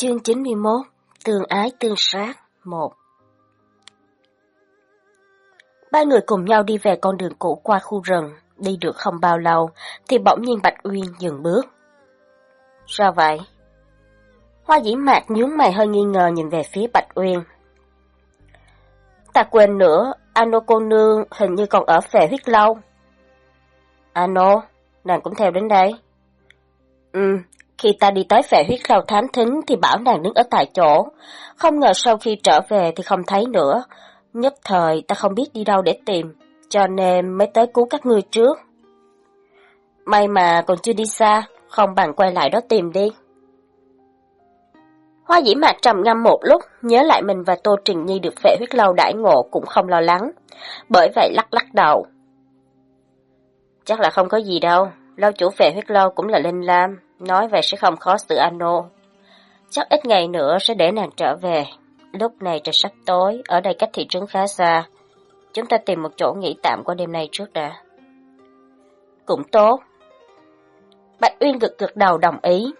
Chương 91 Tương ái tương sát 1 Ba người cùng nhau đi về con đường cũ qua khu rừng, đi được không bao lâu, thì bỗng nhiên Bạch Uyên dừng bước. Sao vậy? Hoa dĩ mạc nhướng mày hơi nghi ngờ nhìn về phía Bạch Uyên. Ta quên nữa, Ano cô nương hình như còn ở phệ huyết lâu. Ano, nàng cũng theo đến đây. Ừ, khi ta đi tới phệ huyết lâu thám thính thì bảo nàng đứng ở tại chỗ. Không ngờ sau khi trở về thì không thấy nữa. Nhất thời ta không biết đi đâu để tìm, cho nên mới tới cứu các ngươi trước. May mà còn chưa đi xa, không bằng quay lại đó tìm đi. Hoa dĩ mạc trầm ngâm một lúc, nhớ lại mình và Tô Trình Nhi được vệ huyết lâu đãi ngộ cũng không lo lắng. Bởi vậy lắc lắc đầu. Chắc là không có gì đâu, lâu chủ vệ huyết lâu cũng là Linh Lam, nói vậy sẽ không khó xử Ano. Chắc ít ngày nữa sẽ để nàng trở về. Lúc này trời sắp tối, ở đây cách thị trấn khá xa. Chúng ta tìm một chỗ nghỉ tạm qua đêm nay trước đã. Cũng tốt. Bạch Uyên gật gật đầu đồng ý.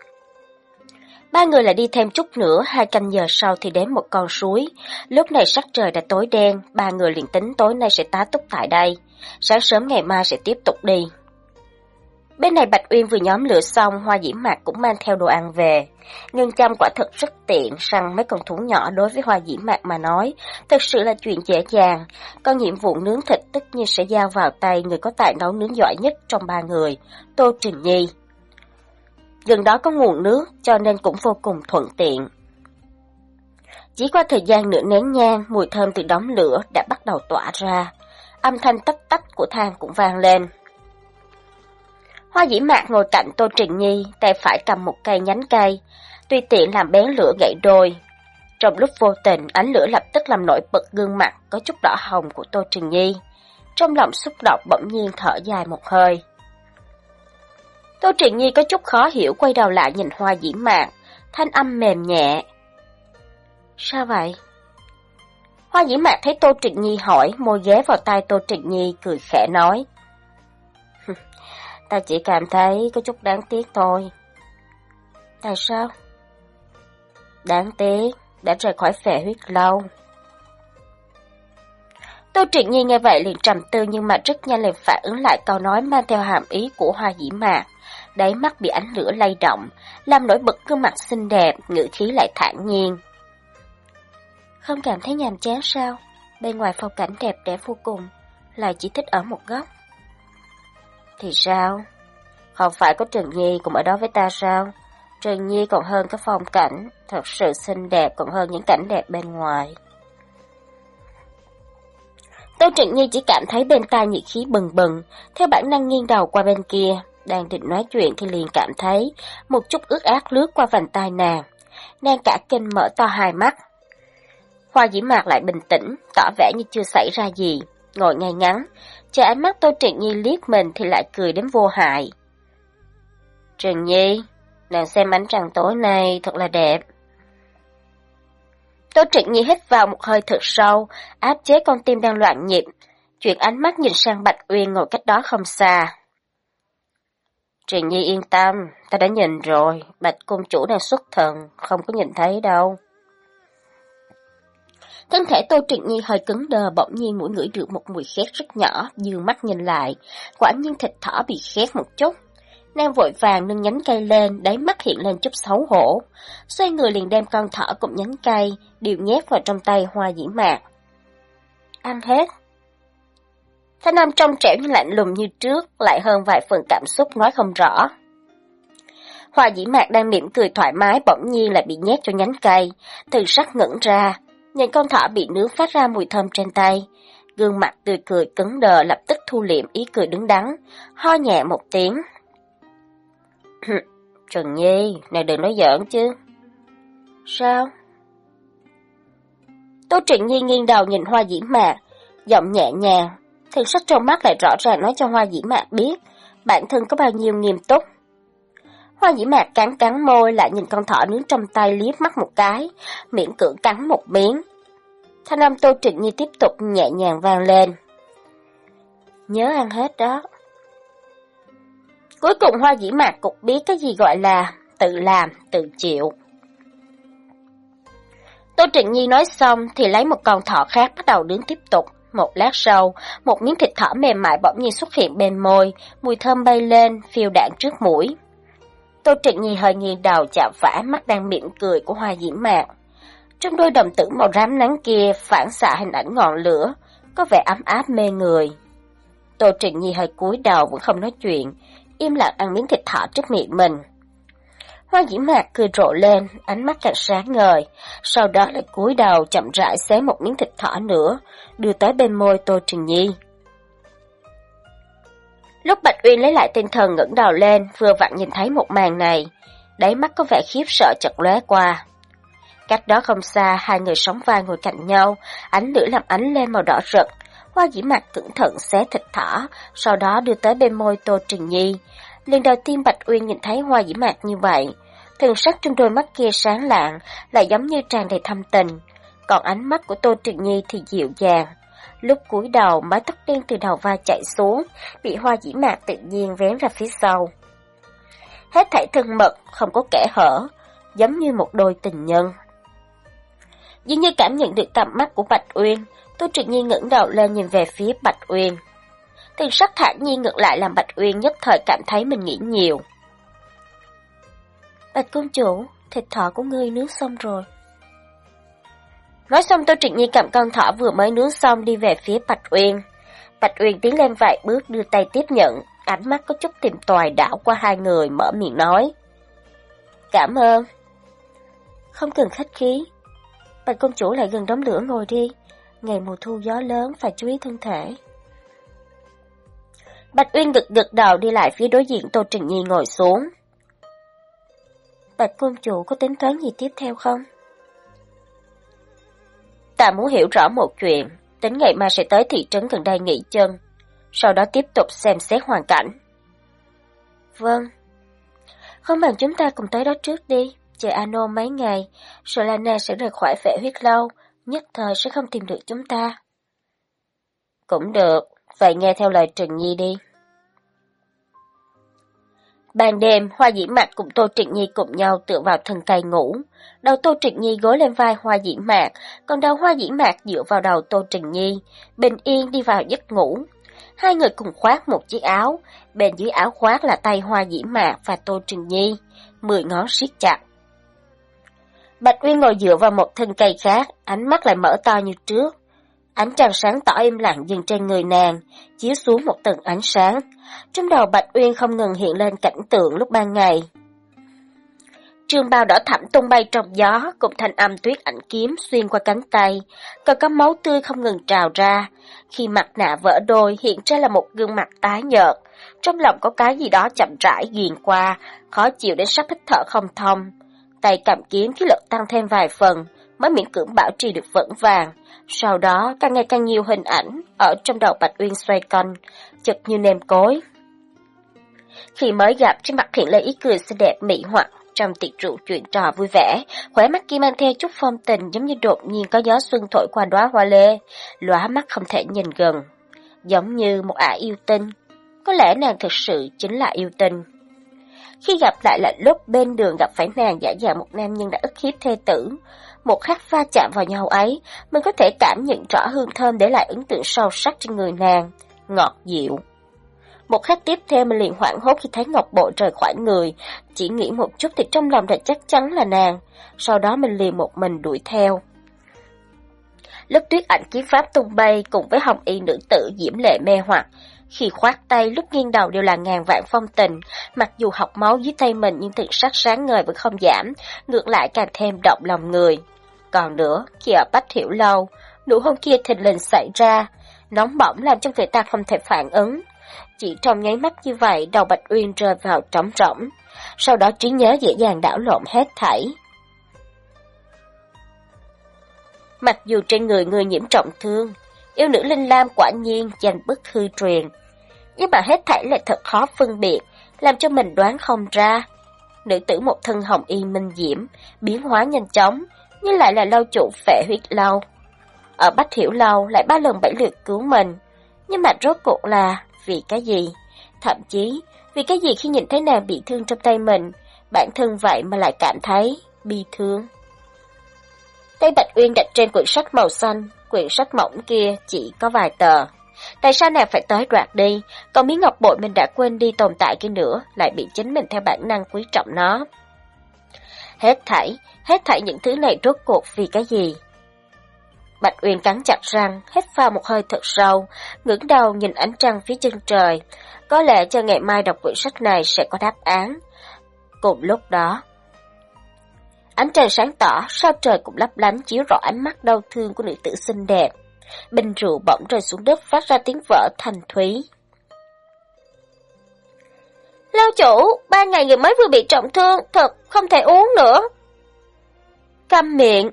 Ba người lại đi thêm chút nữa, hai canh giờ sau thì đến một con suối. Lúc này sắc trời đã tối đen, ba người liền tính tối nay sẽ tá túc tại đây. Sáng sớm ngày mai sẽ tiếp tục đi. Bên này Bạch Uyên vừa nhóm lửa xong, Hoa Diễm Mạc cũng mang theo đồ ăn về. Ngân chăm quả thật rất tiện, săn mấy con thú nhỏ đối với Hoa Diễm Mạc mà nói, thật sự là chuyện dễ dàng. Còn nhiệm vụ nướng thịt tất nhiên sẽ giao vào tay người có tài nấu nướng giỏi nhất trong ba người, Tô Trình Nhi. Gần đó có nguồn nước, cho nên cũng vô cùng thuận tiện. Chỉ qua thời gian nửa nén nhang, mùi thơm từ đống lửa đã bắt đầu tỏa ra. Âm thanh tách tách của than cũng vang lên. Hoa dĩ mạc ngồi cạnh Tô Trình Nhi, tay phải cầm một cây nhánh cây, tuy tiện làm bén lửa gãy đôi. Trong lúc vô tình, ánh lửa lập tức làm nổi bật gương mặt có chút đỏ hồng của Tô Trình Nhi. Trong lòng xúc động bỗng nhiên thở dài một hơi. Tô Trình Nhi có chút khó hiểu quay đầu lại nhìn hoa dĩ mạc, thanh âm mềm nhẹ. Sao vậy? Hoa dĩ mạc thấy Tô Trịnh Nhi hỏi, môi ghé vào tay Tô Trịnh Nhi cười khẽ nói. Ta chỉ cảm thấy có chút đáng tiếc thôi. Tại sao? Đáng tiếc, đã rời khỏi phệ huyết lâu. Tô Trịnh Nhi nghe vậy liền trầm tư nhưng mà rất nhanh liền phản ứng lại câu nói mang theo hàm ý của hoa dĩ mạc. Đáy mắt bị ánh lửa lay động, làm nổi bật gương mặt xinh đẹp, ngữ khí lại thản nhiên. Không cảm thấy nhàm chán sao? Bên ngoài phong cảnh đẹp đẽ vô cùng, lại chỉ thích ở một góc. Thì sao? Không phải có Trần Nhi cũng ở đó với ta sao? Trần Nhi còn hơn cái phong cảnh, thật sự xinh đẹp còn hơn những cảnh đẹp bên ngoài. Tô Trịnh Nhi chỉ cảm thấy bên tai nhiệt khí bừng bừng, theo bản năng nghiêng đầu qua bên kia, đang định nói chuyện thì liền cảm thấy một chút ướt át lướt qua vành tai nàng. Nàng cả kinh mở to hai mắt. Hoa dĩ mạc lại bình tĩnh, tỏ vẻ như chưa xảy ra gì, ngồi ngay ngắn, chờ ánh mắt Tô Trịnh Nhi liếc mình thì lại cười đến vô hại. Trần Nhi, nàng xem ánh trăng tối nay thật là đẹp. Tô Trịnh Nhi hít vào một hơi thật sâu, áp chế con tim đang loạn nhịp, chuyển ánh mắt nhìn sang Bạch Uyên ngồi cách đó không xa. Trịnh Nhi yên tâm, ta đã nhìn rồi, Bạch Cung Chủ đang xuất thần, không có nhìn thấy đâu. Thân thể Tô Trịnh Nhi hơi cứng đờ bỗng nhiên mũi ngửi được một mùi khét rất nhỏ, dương mắt nhìn lại, quả nhiên thịt thỏ bị khét một chút. nam vội vàng nâng nhánh cây lên, đáy mắt hiện lên chút xấu hổ. Xoay người liền đem con thỏ cùng nhánh cây, đều nhét vào trong tay hoa dĩ mạc. Ăn hết. Thanh Nam trong trẻo nhưng lạnh lùng như trước, lại hơn vài phần cảm xúc nói không rõ. Hoa dĩ mạc đang mỉm cười thoải mái bỗng nhiên lại bị nhét cho nhánh cây, từ sắc ngẩn ra, nhìn con thỏ bị nướng phát ra mùi thơm trên tay. Gương mặt tươi cười cứng đờ lập tức thu liệm ý cười đứng đắn, ho nhẹ một tiếng. Trần Nhi, này đừng nói giỡn chứ. Sao? Tô Trịnh Nhi nghiêng đầu nhìn hoa dĩ mạc, giọng nhẹ nhàng, Thần sắc trong mắt lại rõ ràng nói cho Hoa Dĩ Mạc biết bản thân có bao nhiêu nghiêm túc. Hoa Dĩ Mạc cắn cắn môi lại nhìn con thỏ nướng trong tay liếc mắt một cái, miễn cưỡng cắn một miếng. Thanh âm Tô Trịnh Nhi tiếp tục nhẹ nhàng vang lên. Nhớ ăn hết đó. Cuối cùng Hoa Dĩ Mạc cũng biết cái gì gọi là tự làm, tự chịu. Tô Trịnh Nhi nói xong thì lấy một con thỏ khác bắt đầu đứng tiếp tục. Một lát sau, một miếng thịt thỏ mềm mại bỗng nhiên xuất hiện bên môi, mùi thơm bay lên, phiêu đạn trước mũi. Tô Trịnh Nhi hơi nghiêng đầu chạm vả mắt đang mỉm cười của hoa diễm mạc. Trong đôi đồng tử màu rám nắng kia phản xạ hình ảnh ngọn lửa, có vẻ ấm áp mê người. Tô Trịnh Nhi hơi cúi đầu vẫn không nói chuyện, im lặng ăn miếng thịt thỏ trước miệng mình. Hoa diễm mạc cười rộ lên, ánh mắt càng sáng ngời, sau đó lại cúi đầu chậm rãi xé một miếng thịt thỏ nữa, đưa tới bên môi Tô Trình Nhi. Lúc Bạch Uyên lấy lại tinh thần ngẩng đầu lên, vừa vặn nhìn thấy một màn này, đáy mắt có vẻ khiếp sợ chật lóe qua. Cách đó không xa, hai người sóng vai ngồi cạnh nhau, ánh lửa làm ánh lên màu đỏ rực. Hoa dĩ mặt cẩn thận xé thịt thỏ, sau đó đưa tới bên môi Tô Trình Nhi. Lần đầu tiên Bạch Uyên nhìn thấy hoa dĩ mạc như vậy, Thần sắc trong đôi mắt kia sáng lạng, lại giống như tràn đầy thâm tình. Còn ánh mắt của Tô Trình Nhi thì dịu dàng. Lúc cúi đầu, mái tóc đen từ đầu vai chạy xuống, bị hoa dĩ mạc tự nhiên vén ra phía sau. Hết thảy thân mật, không có kẻ hở, giống như một đôi tình nhân. Dường như cảm nhận được tầm mắt của Bạch Uyên, tôi trực nhiên ngẩng đầu lên nhìn về phía Bạch Uyên. Thần sắc thản nhiên ngược lại làm Bạch Uyên nhất thời cảm thấy mình nghĩ nhiều. Bạch công chủ, thịt thỏ của ngươi nướng xong rồi. Nói xong Tô Trịnh Nhi cầm con thỏ vừa mới nướng xong đi về phía Bạch Uyên. Bạch Uyên tiến lên vài bước đưa tay tiếp nhận, ánh mắt có chút tìm tòi đảo qua hai người mở miệng nói. Cảm ơn. Không cần khách khí. Bạch công chủ lại gần đống lửa ngồi đi. Ngày mùa thu gió lớn phải chú ý thân thể. Bạch Uyên gật gật đầu đi lại phía đối diện Tô Trịnh Nhi ngồi xuống. Bạch công Chủ có tính toán gì tiếp theo không? Ta muốn hiểu rõ một chuyện, tính ngày mai sẽ tới thị trấn gần đây nghỉ chân, sau đó tiếp tục xem xét hoàn cảnh. Vâng. Không bằng chúng ta cùng tới đó trước đi, chờ Ano mấy ngày, Solana sẽ rời khỏi vệ huyết lâu, nhất thời sẽ không tìm được chúng ta. Cũng được, vậy nghe theo lời Trừng Nhi đi. Ban đêm, Hoa Dĩ Mạc cùng Tô Trịnh Nhi cùng nhau tựa vào thân cây ngủ. Đầu Tô Trịnh Nhi gối lên vai Hoa Dĩ Mạc, còn đầu Hoa Dĩ Mạc dựa vào đầu Tô Trịnh Nhi, bình yên đi vào giấc ngủ. Hai người cùng khoác một chiếc áo, bên dưới áo khoác là tay Hoa Dĩ Mạc và Tô Trịnh Nhi, mười ngón siết chặt. Bạch Uyên ngồi dựa vào một thân cây khác, ánh mắt lại mở to như trước. Ánh trăng sáng tỏ im lặng dừng trên người nàng, chiếu xuống một tầng ánh sáng. Trong đầu Bạch Uyên không ngừng hiện lên cảnh tượng lúc ban ngày. Trương Bao đỏ thẳm tung bay trong gió, cùng thanh âm tuyết ảnh kiếm xuyên qua cánh tay, còn có máu tươi không ngừng trào ra. Khi mặt nạ vỡ đôi hiện ra là một gương mặt tái nhợt, trong lòng có cái gì đó chậm rãi ghiền qua, khó chịu đến sắp hít thở không thông. Tay cầm kiếm khí lực tăng thêm vài phần, mới miễn cưỡng bảo trì được vững vàng. Sau đó, càng ngày càng nhiều hình ảnh ở trong đầu Bạch Uyên xoay quanh, chật như nêm cối. Khi mới gặp, trên mặt hiện lên ý cười xinh đẹp mỹ hoặc trong tiệc rượu chuyện trò vui vẻ, khỏe mắt kia mang theo chút phong tình giống như đột nhiên có gió xuân thổi qua đóa hoa lê, lóa mắt không thể nhìn gần, giống như một ả yêu tinh. Có lẽ nàng thực sự chính là yêu tinh. Khi gặp lại là lúc bên đường gặp phải nàng giả dạng một nam nhân đã ức hiếp thê tử, một khắc va chạm vào nhau ấy, mình có thể cảm nhận rõ hương thơm để lại ấn tượng sâu sắc trên người nàng, ngọt dịu. Một khắc tiếp theo mình liền hoảng hốt khi thấy Ngọc Bội rời khỏi người, chỉ nghĩ một chút thì trong lòng đã chắc chắn là nàng, sau đó mình liền một mình đuổi theo. lớp tuyết ảnh kiếm pháp tung bay cùng với hồng y nữ tử diễm lệ mê hoặc, khi khoát tay lúc nghiêng đầu đều là ngàn vạn phong tình, mặc dù học máu dưới tay mình nhưng thực sắc sáng ngời vẫn không giảm, ngược lại càng thêm động lòng người. Còn nữa, khi ở Bách Hiểu Lâu, nụ hôn kia thình lình xảy ra, nóng bỏng làm cho người ta không thể phản ứng. Chỉ trong nháy mắt như vậy, đầu Bạch Uyên rơi vào trống rỗng, sau đó trí nhớ dễ dàng đảo lộn hết thảy. Mặc dù trên người người nhiễm trọng thương, yêu nữ Linh Lam quả nhiên dành bức hư truyền, nhưng mà hết thảy lại thật khó phân biệt, làm cho mình đoán không ra. Nữ tử một thân hồng y minh diễm, biến hóa nhanh chóng, nhưng lại là lâu chủ phệ huyết lâu. Ở Bách Hiểu Lâu lại ba lần bảy lượt cứu mình, nhưng mà rốt cuộc là vì cái gì? Thậm chí, vì cái gì khi nhìn thấy nàng bị thương trong tay mình, bản thân vậy mà lại cảm thấy bi thương. Tay Bạch Uyên đặt trên quyển sách màu xanh, quyển sách mỏng kia chỉ có vài tờ. Tại sao nàng phải tới đoạt đi, còn miếng ngọc bội mình đã quên đi tồn tại kia nữa, lại bị chính mình theo bản năng quý trọng nó. Hết thảy, hết thảy những thứ này rốt cuộc vì cái gì? Bạch Uyên cắn chặt răng, hít pha một hơi thật sâu, ngẩng đầu nhìn ánh trăng phía chân trời. Có lẽ cho ngày mai đọc quyển sách này sẽ có đáp án. Cùng lúc đó, ánh trăng sáng tỏ, sao trời cũng lấp lánh chiếu rõ ánh mắt đau thương của nữ tử xinh đẹp. Bình rượu bỗng rơi xuống đất phát ra tiếng vỡ thành thúy. Lao chủ, ba ngày người mới vừa bị trọng thương, thật không thể uống nữa. Câm miệng.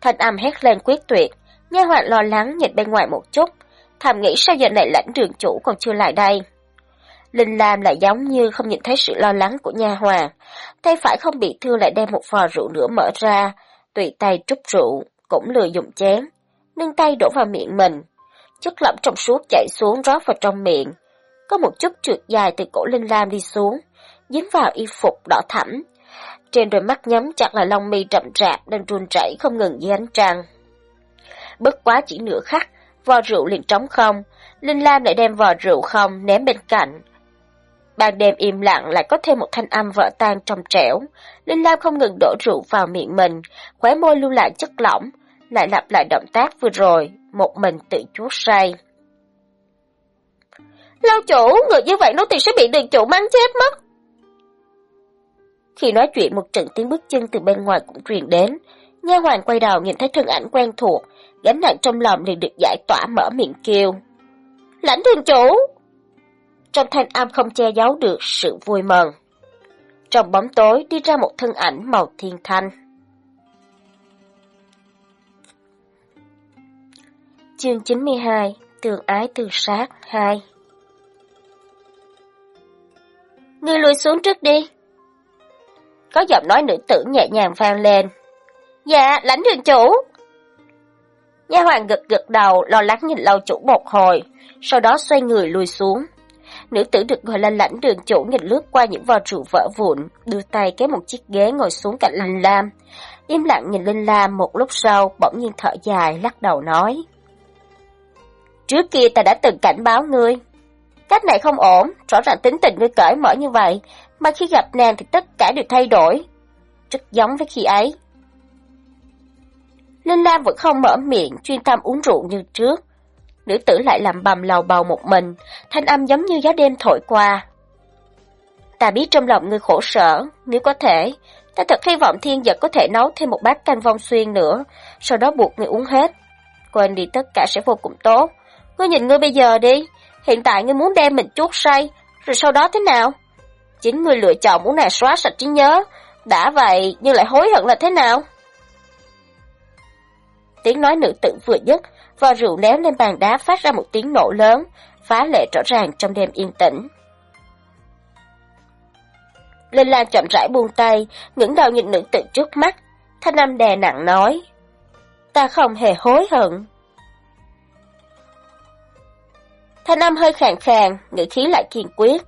Thanh âm hét lên quyết tuyệt, nha hoạn lo lắng nhìn bên ngoài một chút, thầm nghĩ sao giờ này lãnh đường chủ còn chưa lại đây. Linh Lam lại giống như không nhìn thấy sự lo lắng của nha hoàng, tay phải không bị thương lại đem một vò rượu nữa mở ra, tùy tay trút rượu, cũng lười dùng chén, nâng tay đổ vào miệng mình. Chất lỏng trong suốt chảy xuống rót vào trong miệng. Có một chút trượt dài từ cổ Linh Lam đi xuống, dính vào y phục đỏ thẫm. Trên đôi mắt nhắm chặt là lông mi rậm rạp đang run rẩy không ngừng dưới ánh trăng. Bất quá chỉ nửa khắc, vò rượu liền trống không, Linh Lam lại đem vò rượu không ném bên cạnh. Ban đêm im lặng lại có thêm một thanh âm vỡ tan trong trẻo. Linh Lam không ngừng đổ rượu vào miệng mình, khóe môi lưu lại chất lỏng, lại lặp lại động tác vừa rồi, một mình tự chuốt say. Lao chủ, người như vậy nô tỳ sẽ bị đường chủ mang chết mất. Khi nói chuyện một trận tiếng bước chân từ bên ngoài cũng truyền đến, nha hoàng quay đầu nhìn thấy thân ảnh quen thuộc, gánh nặng trong lòng liền được giải tỏa mở miệng kêu. Lãnh đường chủ! Trong thanh âm không che giấu được sự vui mừng. Trong bóng tối đi ra một thân ảnh màu thiên thanh. Chương 92 Tường ái tường sát 2 Ngươi lùi xuống trước đi. Có giọng nói nữ tử nhẹ nhàng vang lên. Dạ, lãnh đường chủ. Nha hoàng gật gật đầu, lo lắng nhìn lâu chủ một hồi, sau đó xoay người lùi xuống. Nữ tử được gọi là lãnh đường chủ nhìn lướt qua những vò rượu vỡ vụn, đưa tay kéo một chiếc ghế ngồi xuống cạnh Linh Lam. Im lặng nhìn Linh Lam một lúc sau, bỗng nhiên thở dài, lắc đầu nói. Trước kia ta đã từng cảnh báo ngươi. Cách này không ổn, rõ ràng tính tình ngươi cởi mở như vậy, mà khi gặp nàng thì tất cả đều thay đổi. Rất giống với khi ấy. Linh Lam vẫn không mở miệng, chuyên tâm uống rượu như trước. Nữ tử lại làm bầm lầu bầu một mình, thanh âm giống như gió đêm thổi qua. Ta biết trong lòng ngươi khổ sở, nếu có thể, ta thật hy vọng thiên giật có thể nấu thêm một bát canh vong xuyên nữa, sau đó buộc ngươi uống hết. Quên đi tất cả sẽ vô cùng tốt. Ngươi nhìn ngươi bây giờ đi, hiện tại ngươi muốn đem mình chuốt say, rồi sau đó thế nào? Chính ngươi lựa chọn muốn nàng xóa sạch trí nhớ, đã vậy nhưng lại hối hận là thế nào? Tiếng nói nữ tử vừa dứt, và rượu ném lên bàn đá phát ra một tiếng nổ lớn, phá lệ rõ ràng trong đêm yên tĩnh. Linh Lan chậm rãi buông tay, ngẩng đầu nhìn nữ tử trước mắt, thanh âm đè nặng nói. Ta không hề hối hận. Thanh âm hơi khàn khàn, ngữ khí lại kiên quyết.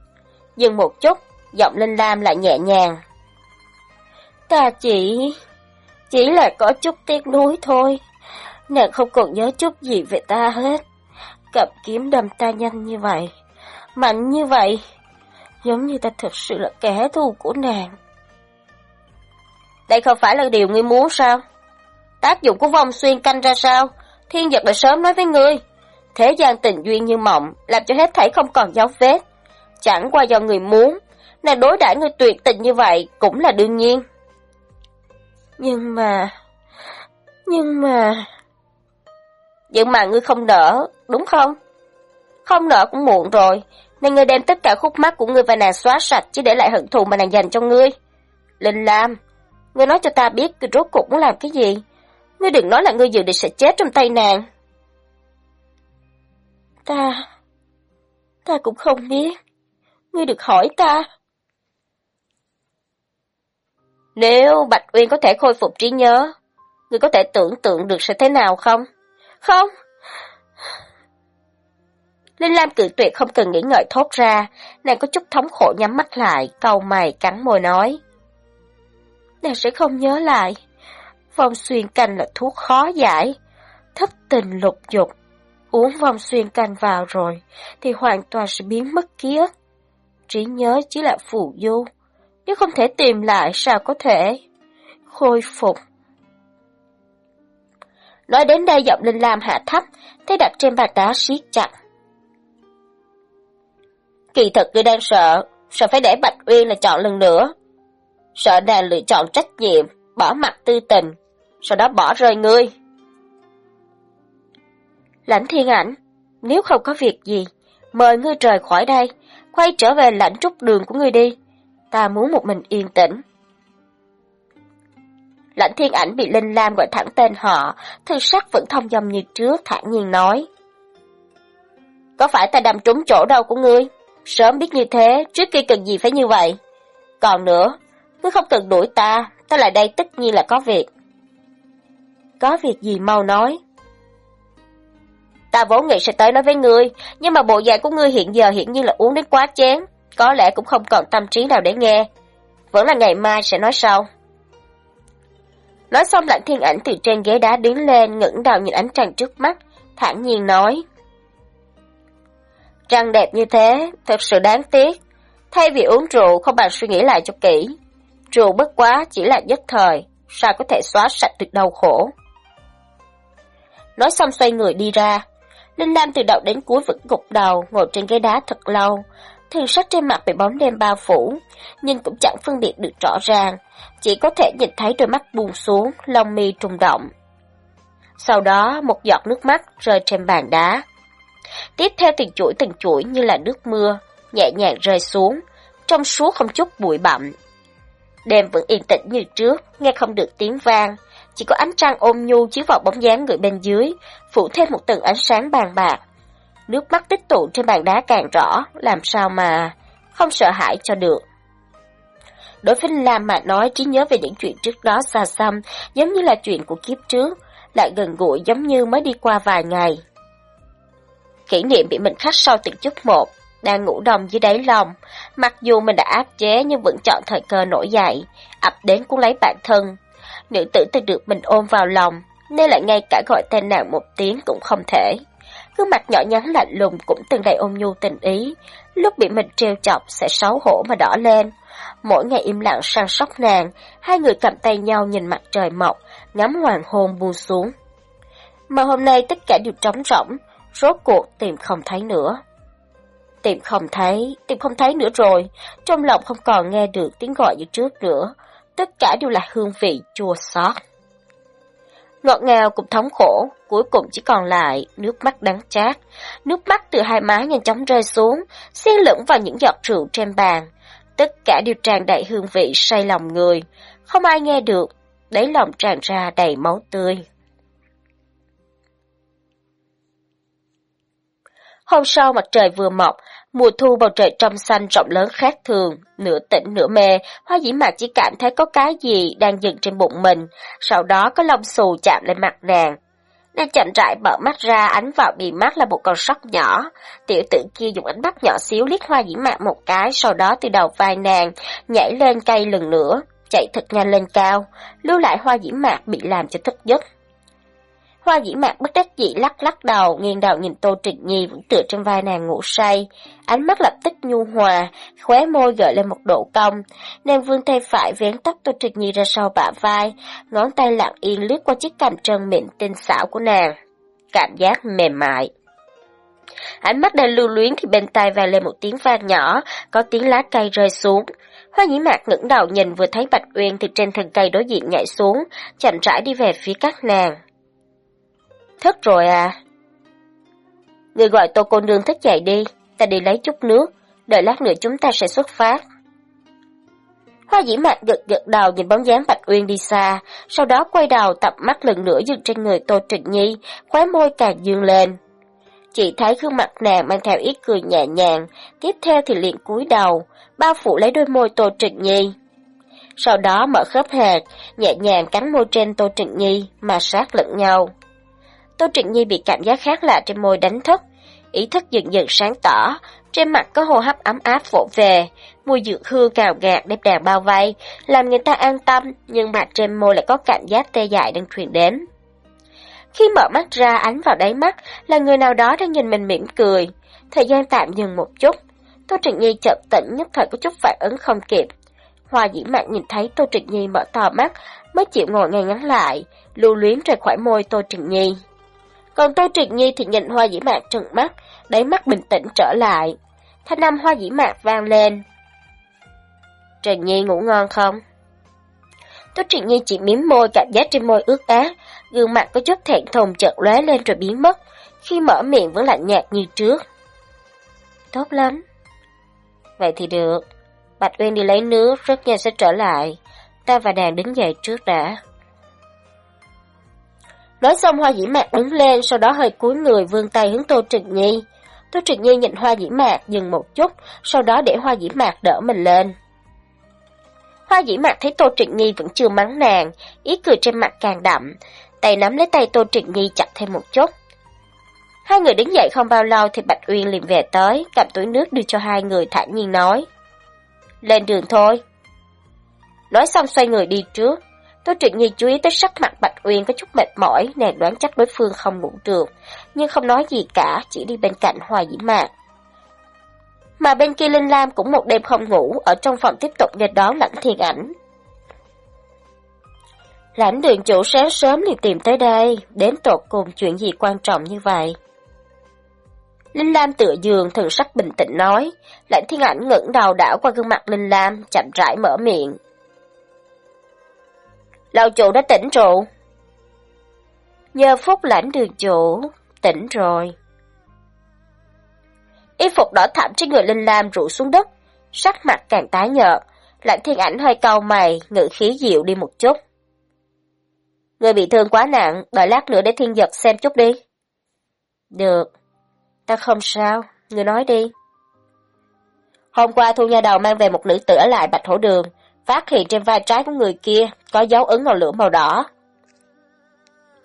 Dừng một chút, giọng Linh Lam lại nhẹ nhàng. Ta chỉ... chỉ là có chút tiếc nuối thôi. Nàng không còn nhớ chút gì về ta hết. Cặp kiếm đâm ta nhanh như vậy, mạnh như vậy, giống như ta thực sự là kẻ thù của nàng. Đây không phải là điều ngươi muốn sao? Tác dụng của vòng xuyên canh ra sao? Thiên giật đã sớm nói với ngươi. Thế gian tình duyên như mộng, làm cho hết thảy không còn dấu vết. Chẳng qua do người muốn, nàng đối đãi người tuyệt tình như vậy cũng là đương nhiên. Nhưng mà... Nhưng mà... Nhưng mà ngươi không nỡ, đúng không? Không nỡ cũng muộn rồi, nên ngươi đem tất cả khúc mắc của ngươi và nàng xóa sạch chỉ để lại hận thù mà nàng dành cho ngươi. Linh Lam, ngươi nói cho ta biết ngươi rốt cuộc muốn làm cái gì. Ngươi đừng nói là ngươi dự định sẽ chết trong tay nàng. Ta... ta cũng không biết. Ngươi được hỏi ta. Nếu Bạch Uyên có thể khôi phục trí nhớ, ngươi có thể tưởng tượng được sẽ thế nào không? Không. Linh Lam cự tuyệt không cần nghĩ ngợi thốt ra, nàng có chút thống khổ nhắm mắt lại, cầu mày cắn môi nói. Nàng sẽ không nhớ lại, Vòng xuyên canh là thuốc khó giải. Thất tình lục dục, uống vòng xuyên canh vào rồi thì hoàn toàn sẽ biến mất ký ức. Trí nhớ chỉ là phù du, nếu không thể tìm lại sao có thể khôi phục. Nói đến đây giọng Linh Lam hạ thấp, thấy đặt trên bàn đá siết chặt. Kỳ thật tôi đang sợ, sợ phải để Bạch Uyên là chọn lần nữa. Sợ nàng lựa chọn trách nhiệm, bỏ mặt tư tình, sau đó bỏ rơi ngươi. Lãnh thiên ảnh, nếu không có việc gì, mời ngươi rời khỏi đây, quay trở về lãnh trúc đường của ngươi đi. Ta muốn một mình yên tĩnh. Lãnh thiên ảnh bị Linh Lam gọi thẳng tên họ, thư sắc vẫn thông dòng như trước, thản nhiên nói. Có phải ta đâm trúng chỗ đâu của ngươi? Sớm biết như thế, trước kia cần gì phải như vậy? Còn nữa, ngươi không cần đuổi ta, ta lại đây tất nhiên là có việc. Có việc gì mau nói. Ta vốn nghĩ sẽ tới nói với ngươi, nhưng mà bộ dạng của ngươi hiện giờ hiển như là uống đến quá chén, có lẽ cũng không còn tâm trí nào để nghe. Vẫn là ngày mai sẽ nói sau. Nói xong lạnh thiên ảnh từ trên ghế đá đứng lên, ngẩng đầu nhìn ánh trăng trước mắt, thản nhiên nói. Trăng đẹp như thế, thật sự đáng tiếc. Thay vì uống rượu, không bằng suy nghĩ lại cho kỹ. Rượu bất quá chỉ là nhất thời, sao có thể xóa sạch được đau khổ. Nói xong xoay người đi ra. Linh Lam từ đầu đến cuối vẫn gục đầu, ngồi trên ghế đá thật lâu. Thường sắc trên mặt bị bóng đêm bao phủ, nhưng cũng chẳng phân biệt được rõ ràng, chỉ có thể nhìn thấy đôi mắt buồn xuống, lông mi trùng động. Sau đó, một giọt nước mắt rơi trên bàn đá. Tiếp theo từng chuỗi từng chuỗi như là nước mưa, nhẹ nhàng rơi xuống, trong suốt không chút bụi bặm. Đêm vẫn yên tĩnh như trước, nghe không được tiếng vang, chỉ có ánh trăng ôm nhu chiếu vào bóng dáng người bên dưới, phủ thêm một tầng ánh sáng bàn bạc. Nước mắt tích tụ trên bàn đá càng rõ, làm sao mà không sợ hãi cho được. Đối với Lam mà nói trí nhớ về những chuyện trước đó xa xăm, giống như là chuyện của kiếp trước, lại gần gũi giống như mới đi qua vài ngày. Kỷ niệm bị mình khắc sâu từng chút một, đang ngủ đông dưới đáy lòng, mặc dù mình đã áp chế nhưng vẫn chọn thời cơ nổi dậy, ập đến cuốn lấy bản thân. Nữ tử từng được mình ôm vào lòng, nên lại ngay cả gọi tên nàng một tiếng cũng không thể. Gương mặt nhỏ nhắn lạnh lùng cũng từng đầy ôm nhu tình ý, lúc bị mình trêu chọc sẽ xấu hổ mà đỏ lên. Mỗi ngày im lặng săn sóc nàng, hai người cầm tay nhau nhìn mặt trời mọc, ngắm hoàng hôn buông xuống. Mà hôm nay tất cả đều trống rỗng, rốt cuộc tìm không thấy nữa. Tìm không thấy, tìm không thấy nữa rồi, trong lòng không còn nghe được tiếng gọi như trước nữa, tất cả đều là hương vị chua xót. Ngọt ngào cùng thống khổ, cuối cùng chỉ còn lại nước mắt đắng chát. Nước mắt từ hai má nhanh chóng rơi xuống, xen lẫn vào những giọt rượu trên bàn. Tất cả đều tràn đầy hương vị say lòng người, không ai nghe được, đáy lòng tràn ra đầy máu tươi. Hôm sau mặt trời vừa mọc, mùa thu bầu trời trong xanh rộng lớn khác thường, nửa tỉnh nửa mê, hoa dĩ mạc chỉ cảm thấy có cái gì đang dừng trên bụng mình, sau đó có lông xù chạm lên mặt nàng. Nàng chậm rãi mở mắt ra, ánh vào bì mắt là một con sóc nhỏ. Tiểu tử kia dùng ánh mắt nhỏ xíu liếc hoa dĩ mạc một cái, sau đó từ đầu vai nàng, nhảy lên cây lần nữa, chạy thật nhanh lên cao, lưu lại hoa dĩ mạc bị làm cho thức giấc. Hoa dĩ mạc bất đắc dĩ lắc lắc đầu, nghiêng đầu nhìn Tô Trịnh Nhi vẫn tựa trên vai nàng ngủ say. Ánh mắt lập tức nhu hòa, khóe môi gợi lên một độ cong. Nàng vươn tay phải vén tóc Tô Trịnh Nhi ra sau bả vai, ngón tay lặng yên lướt qua chiếc cằm trơn mịn tinh xảo của nàng. Cảm giác mềm mại. Ánh mắt đang lưu luyến thì bên tai vang lên một tiếng vang nhỏ, có tiếng lá cây rơi xuống. Hoa nhĩ mạc ngẩng đầu nhìn vừa thấy Bạch Uyên từ trên thân cây đối diện nhảy xuống, chậm rãi đi về phía các nàng. Thức rồi à? Người gọi tô cô nương thức dậy đi, ta đi lấy chút nước, đợi lát nữa chúng ta sẽ xuất phát. Hoa dĩ mạc gật gật đầu nhìn bóng dáng Bạch Uyên đi xa, sau đó quay đầu tập mắt lần nữa dừng trên người Tô Trịnh Nhi, khóe môi càng dương lên. Chỉ thấy gương mặt nàng mang theo ít cười nhẹ nhàng, tiếp theo thì liền cúi đầu, bao phủ lấy đôi môi Tô Trịnh Nhi. Sau đó mở khớp hệt nhẹ nhàng cắn môi trên Tô Trịnh Nhi, mà sát lẫn nhau. Tô Trịnh Nhi bị cảm giác khác lạ trên môi đánh thức. Ý thức dần dần sáng tỏ, trên mặt có hô hấp ấm áp vỗ về, mùi dược hương cào ngạt đẹp đàn bao vây, làm người ta an tâm, nhưng mà trên môi lại có cảm giác tê dại đang truyền đến. Khi mở mắt ra ánh vào đáy mắt là người nào đó đang nhìn mình mỉm cười. Thời gian tạm dừng một chút. Tô Trịnh Nhi chợt tỉnh nhất thời có chút phản ứng không kịp. Hoa dĩ mạn nhìn thấy Tô Trịnh Nhi mở to mắt, mới chịu ngồi ngay ngắn lại, lưu luyến rời khỏi môi Tô Trịnh Nhi. Còn Tô Triệt Nhi thì nhìn Hoa dĩ mạc trừng mắt, đáy mắt bình tĩnh trở lại. Thanh âm Hoa dĩ mạc vang lên. Trịnh Nhi ngủ ngon không? Tô Triệt Nhi chỉ miếm môi cảm giác trên môi ướt át, gương mặt có chút thẹn thùng chợt lóe lên rồi biến mất, khi mở miệng vẫn lạnh nhạt như trước. Tốt lắm. Vậy thì được. Bạch Uyên đi lấy nước, rất nhanh sẽ trở lại. Ta và nàng đứng dậy trước đã. Nói xong hoa dĩ mạc đứng lên, sau đó hơi cúi người vươn tay hướng Tô Trịnh Nhi. Tô Trịnh Nhi nhìn hoa dĩ mạc dừng một chút, sau đó để hoa dĩ mạc đỡ mình lên. Hoa dĩ mạc thấy Tô Trịnh Nhi vẫn chưa mắng nàng, ý cười trên mặt càng đậm, tay nắm lấy tay Tô Trịnh Nhi chặt thêm một chút. Hai người đứng dậy không bao lâu thì Bạch Uyên liền về tới, cầm túi nước đưa cho hai người thản nhiên nói. Lên đường thôi. Nói xong xoay người đi trước. Tô Trịnh Nhi chú ý tới sắc mặt Bạch Uyên có chút mệt mỏi, nàng đoán chắc đối phương không ngủ được, nhưng không nói gì cả, chỉ đi bên cạnh Hoa Dĩ Mạc. Mà bên kia Linh Lam cũng một đêm không ngủ, ở trong phòng tiếp tục nghênh đón lãnh thiên ảnh. Lãnh đường chủ sáng sớm liền tìm tới đây, đến tột cùng chuyện gì quan trọng như vậy? Linh Lam tựa giường thần sắc bình tĩnh nói, lãnh thiên ảnh ngẩng đầu đảo qua gương mặt Linh Lam, chậm rãi mở miệng. Lão chủ đã tỉnh rượu. Nhờ phúc lãnh đường chủ, tỉnh rồi. Y phục đỏ thẳm trên người Linh Lam rụ xuống đất, sắc mặt càng tái nhợt, lãnh thiên ảnh hơi cau mày, ngữ khí dịu đi một chút. Người bị thương quá nặng, đợi lát nữa để thiên giật xem chút đi. Được, ta không sao, người nói đi. Hôm qua thu nha đầu mang về một nữ tử ở lại bạch hổ đường, phát hiện trên vai trái của người kia có dấu ấn ngọn lửa màu đỏ.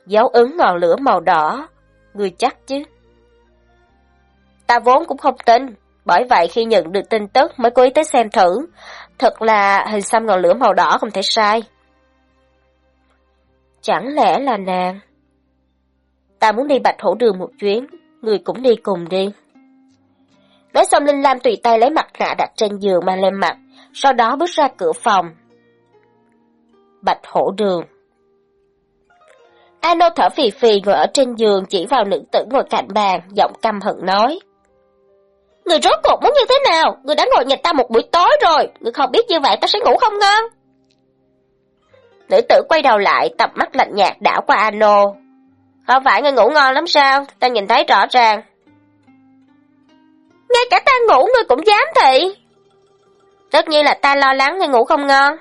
Dấu ấn ngọn lửa màu đỏ, người chắc chứ? Ta vốn cũng không tin, bởi vậy khi nhận được tin tức mới cố ý tới xem thử. Thật là hình xăm ngọn lửa màu đỏ không thể sai. Chẳng lẽ là nàng? Ta muốn đi bạch hổ đường một chuyến, người cũng đi cùng đi. Nói xong Linh Lam tùy tay lấy mặt nạ đặt trên giường mang lên mặt, sau đó bước ra cửa phòng. Bạch hổ đường Ano thở phì phì ngồi ở trên giường chỉ vào nữ tử ngồi cạnh bàn, giọng căm hận nói. Người rốt cuộc muốn như thế nào? Người đã ngồi nhịn ta một buổi tối rồi, người không biết như vậy ta sẽ ngủ không ngon. Nữ tử quay đầu lại, tập mắt lạnh nhạt đảo qua Ano. Không phải người ngủ ngon lắm sao? Ta nhìn thấy rõ ràng. Ngay cả ta ngủ người cũng dám thị. Tất nhiên là ta lo lắng người ngủ không ngon.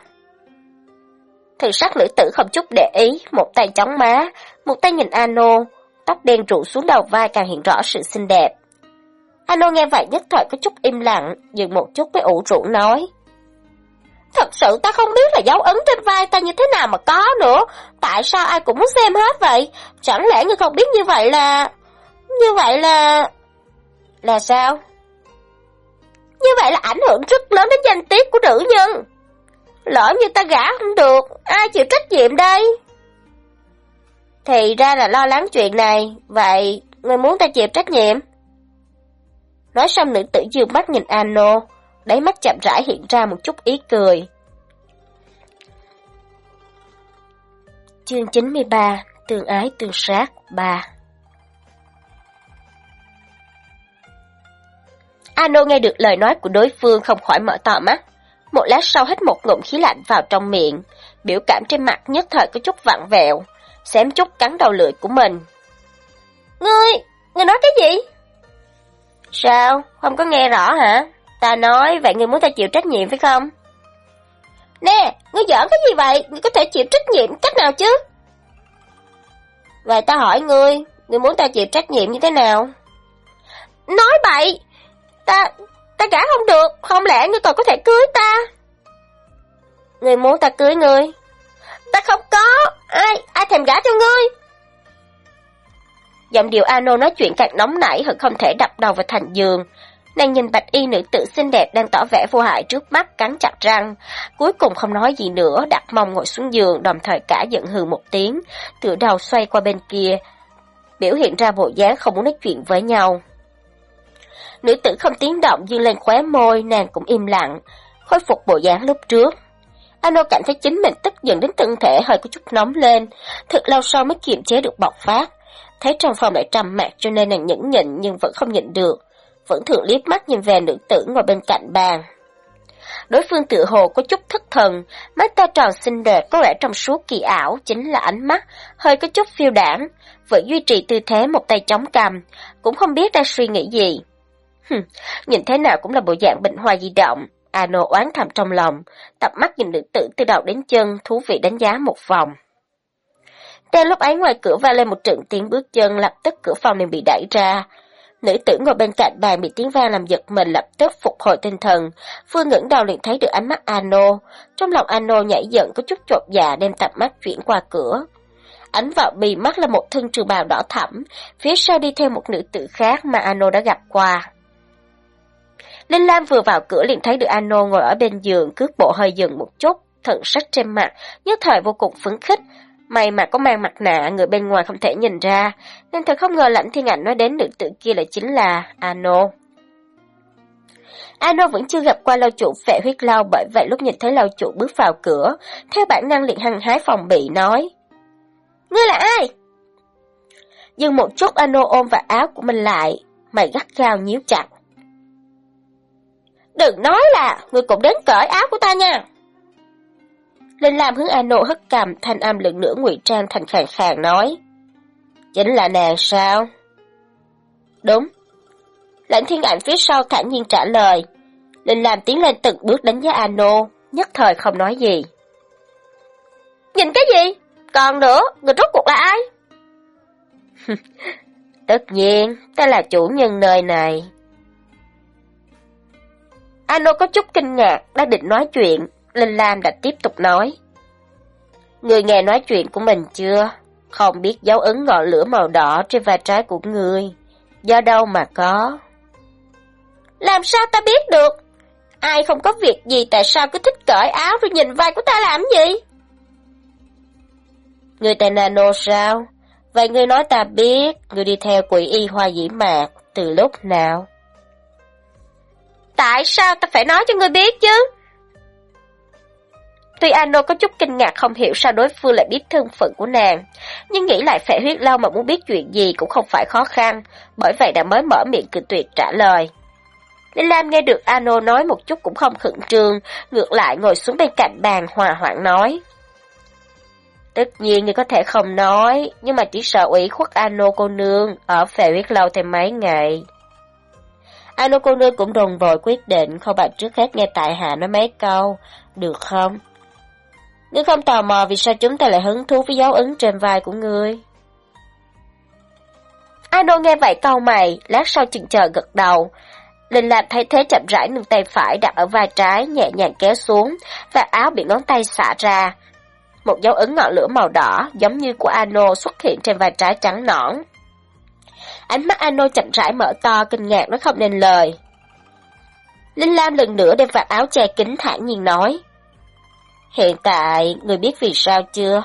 Thần sắc nữ tử không chút để ý, một tay chống má, một tay nhìn Ano, tóc đen rụ xuống đầu vai càng hiện rõ sự xinh đẹp. Ano nghe vậy nhất thời có chút im lặng, dừng một chút với ủ rũ nói. Thật sự ta không biết là dấu ấn trên vai ta như thế nào mà có nữa. Tại sao ai cũng muốn xem hết vậy? Chẳng lẽ như không biết như vậy là... Như vậy là... Là sao? Như vậy là ảnh hưởng rất lớn đến danh tiết của nữ nhân. Lỡ như ta gả không được, ai chịu trách nhiệm đây? Thì ra là lo lắng chuyện này, vậy người muốn ta chịu trách nhiệm? Nói xong nữ tử dương mắt nhìn Ano, đáy mắt chậm rãi hiện ra một chút ý cười. Chương 93 Tương ái tương sát 3 Ano nghe được lời nói của đối phương không khỏi mở to mắt. Một lát sau hết một ngụm khí lạnh vào trong miệng, biểu cảm trên mặt nhất thời có chút vặn vẹo, xém chút cắn đầu lưỡi của mình. Ngươi, ngươi nói cái gì? Sao, không có nghe rõ hả? Ta nói, vậy ngươi muốn ta chịu trách nhiệm phải không? Nè, ngươi giỡn cái gì vậy? Ngươi có thể chịu trách nhiệm cách nào chứ? Vậy ta hỏi ngươi, ngươi muốn ta chịu trách nhiệm như thế nào? Nói bậy! Ta, ta gả không được, không lẽ ngươi còn có thể cưới ta? Ngươi muốn ta cưới ngươi? Ta không có, ai, ai thèm gả cho ngươi? Giọng điệu Ano nói chuyện càng nóng nảy hơn không thể đập đầu vào thành giường. Nàng nhìn bạch y nữ tử xinh đẹp đang tỏ vẻ vô hại trước mắt cắn chặt răng. Cuối cùng không nói gì nữa, đặt mông ngồi xuống giường, đồng thời cả giận hừ một tiếng, tựa đầu xoay qua bên kia, biểu hiện ra bộ dáng không muốn nói chuyện với nhau. Nữ tử không tiếng động dương lên khóe môi, nàng cũng im lặng, khôi phục bộ dáng lúc trước. Ano cảm thấy chính mình tức giận đến thân thể hơi có chút nóng lên, thật lâu sau mới kiềm chế được bộc phát. Thấy trong phòng lại trầm mặc cho nên nàng nhẫn nhịn nhưng vẫn không nhịn được, vẫn thường liếc mắt nhìn về nữ tử ngồi bên cạnh bàn. Đối phương tự hồ có chút thất thần, mắt to tròn xinh đẹp có vẻ trong suốt kỳ ảo chính là ánh mắt, hơi có chút phiêu đảng, vẫn duy trì tư thế một tay chống cầm, cũng không biết đang suy nghĩ gì. Nhìn thế nào cũng là bộ dạng bệnh hoa di động. Ano oán thầm trong lòng, tập mắt nhìn nữ tử từ đầu đến chân, thú vị đánh giá một vòng. Đang lúc ấy ngoài cửa va lên một trận tiếng bước chân, lập tức cửa phòng liền bị đẩy ra. Nữ tử ngồi bên cạnh bàn bị tiếng vang làm giật mình lập tức phục hồi tinh thần. vừa ngẩng đầu liền thấy được ánh mắt Ano. Trong lòng Ano nhảy giận có chút chột dạ đem tập mắt chuyển qua cửa. Ánh vào bì mắt là một thân trường bào đỏ thẫm, phía sau đi theo một nữ tử khác mà Ano đã gặp qua. Linh Lam vừa vào cửa liền thấy được Ano ngồi ở bên giường, cước bộ hơi dừng một chút, thần sắc trên mặt, nhất thời vô cùng phấn khích. May mà có mang mặt nạ, người bên ngoài không thể nhìn ra, nên thật không ngờ lãnh thiên ảnh nói đến nữ tử kia lại chính là Ano. Ano vẫn chưa gặp qua lâu chủ vệ huyết lao bởi vậy lúc nhìn thấy lâu chủ bước vào cửa, theo bản năng liền hăng hái phòng bị nói. Ngươi là ai? Dừng một chút Ano ôm vào áo của mình lại, mày gắt gao nhíu chặt. Đừng nói là người cũng đến cởi áo của ta nha. Linh Lam hướng Ano hất cằm, thanh âm lượng nửa ngụy trang thành khàn khàn nói. Chính là nàng sao? Đúng. Lãnh thiên ảnh phía sau thản nhiên trả lời. Linh Lam tiến lên từng bước đánh giá Ano, nhất thời không nói gì. Nhìn cái gì? Còn nữa, người rốt cuộc là ai? Tất nhiên, ta là chủ nhân nơi này. Ano có chút kinh ngạc, đã định nói chuyện, Linh Lam đã tiếp tục nói. Người nghe nói chuyện của mình chưa? Không biết dấu ấn ngọn lửa màu đỏ trên vai trái của người. Do đâu mà có? Làm sao ta biết được? Ai không có việc gì tại sao cứ thích cởi áo rồi nhìn vai của ta làm gì? Người tên Nano sao? Vậy ngươi nói ta biết, người đi theo quỷ y hoa dĩ mạc từ lúc nào? Tại sao ta phải nói cho ngươi biết chứ? Tuy Ano có chút kinh ngạc không hiểu sao đối phương lại biết thân phận của nàng, nhưng nghĩ lại phệ huyết lâu mà muốn biết chuyện gì cũng không phải khó khăn, bởi vậy đã mới mở miệng cự tuyệt trả lời. Linh Lam nghe được Ano nói một chút cũng không khẩn trương, ngược lại ngồi xuống bên cạnh bàn hòa hoãn nói. Tất nhiên người có thể không nói, nhưng mà chỉ sợ ủy khuất Ano cô nương ở phệ huyết lâu thêm mấy ngày. Ano cô nương cũng đồng vội quyết định không bạn trước hết nghe tại hạ nói mấy câu, được không? Nếu không tò mò vì sao chúng ta lại hứng thú với dấu ấn trên vai của ngươi? Ano nghe vậy câu mày, lát sau chừng chờ gật đầu. Linh Lạc thay thế chậm rãi nâng tay phải đặt ở vai trái nhẹ nhàng kéo xuống, và áo bị ngón tay xả ra. Một dấu ấn ngọn lửa màu đỏ giống như của Ano xuất hiện trên vai trái trắng nõn. Ánh mắt Ano chậm rãi mở to kinh ngạc nói không nên lời. Linh Lam lần nữa đem vạt áo che kính thản nhiên nói. Hiện tại, người biết vì sao chưa?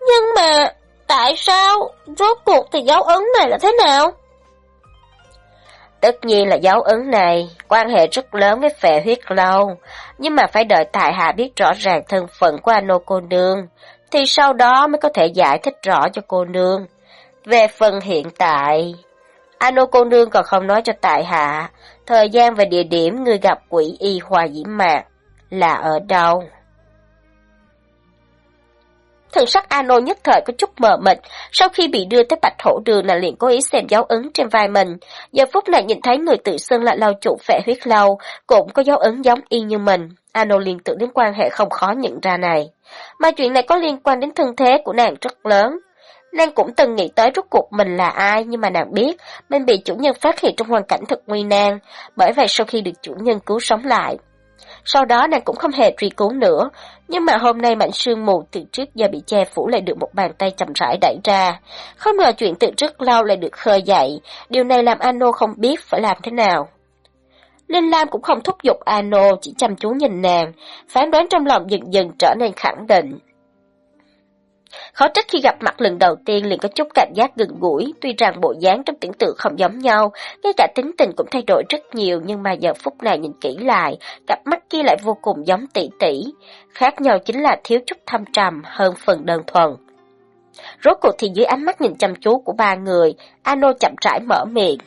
Nhưng mà, tại sao? Rốt cuộc thì dấu ấn này là thế nào? Tất nhiên là dấu ấn này, quan hệ rất lớn với phệ huyết lâu, nhưng mà phải đợi tại hạ biết rõ ràng thân phận của Ano cô nương, thì sau đó mới có thể giải thích rõ cho cô nương. Về phần hiện tại, Ano cô nương còn không nói cho tại hạ, thời gian và địa điểm người gặp quỷ y hòa diễm mạc là ở đâu? Thần sắc Ano nhất thời có chút mờ mịt, sau khi bị đưa tới bạch hổ đường là liền cố ý xem dấu ấn trên vai mình. Giờ phút này nhìn thấy người tự xưng là lau chủ phệ huyết lâu, cũng có dấu ấn giống y như mình. Ano liền tưởng đến quan hệ không khó nhận ra này. Mà chuyện này có liên quan đến thân thế của nàng rất lớn. Nàng cũng từng nghĩ tới rốt cuộc mình là ai, nhưng mà nàng biết mình bị chủ nhân phát hiện trong hoàn cảnh thật nguy nan, bởi vậy sau khi được chủ nhân cứu sống lại. Sau đó nàng cũng không hề truy cứu nữa, nhưng mà hôm nay mảnh sương mù từ trước giờ bị che phủ lại được một bàn tay chậm rãi đẩy ra. Không ngờ chuyện từ trước lâu lại được khơi dậy, điều này làm Ano không biết phải làm thế nào. Linh Lam cũng không thúc giục Ano, chỉ chăm chú nhìn nàng, phán đoán trong lòng dần dần trở nên khẳng định. Khó trách khi gặp mặt lần đầu tiên liền có chút cảm giác gần gũi, tuy rằng bộ dáng trong tưởng tượng không giống nhau, ngay cả tính tình cũng thay đổi rất nhiều nhưng mà giờ phút này nhìn kỹ lại, cặp mắt kia lại vô cùng giống tỷ tỷ. Khác nhau chính là thiếu chút thâm trầm hơn phần đơn thuần. Rốt cuộc thì dưới ánh mắt nhìn chăm chú của ba người, Ano chậm rãi mở miệng.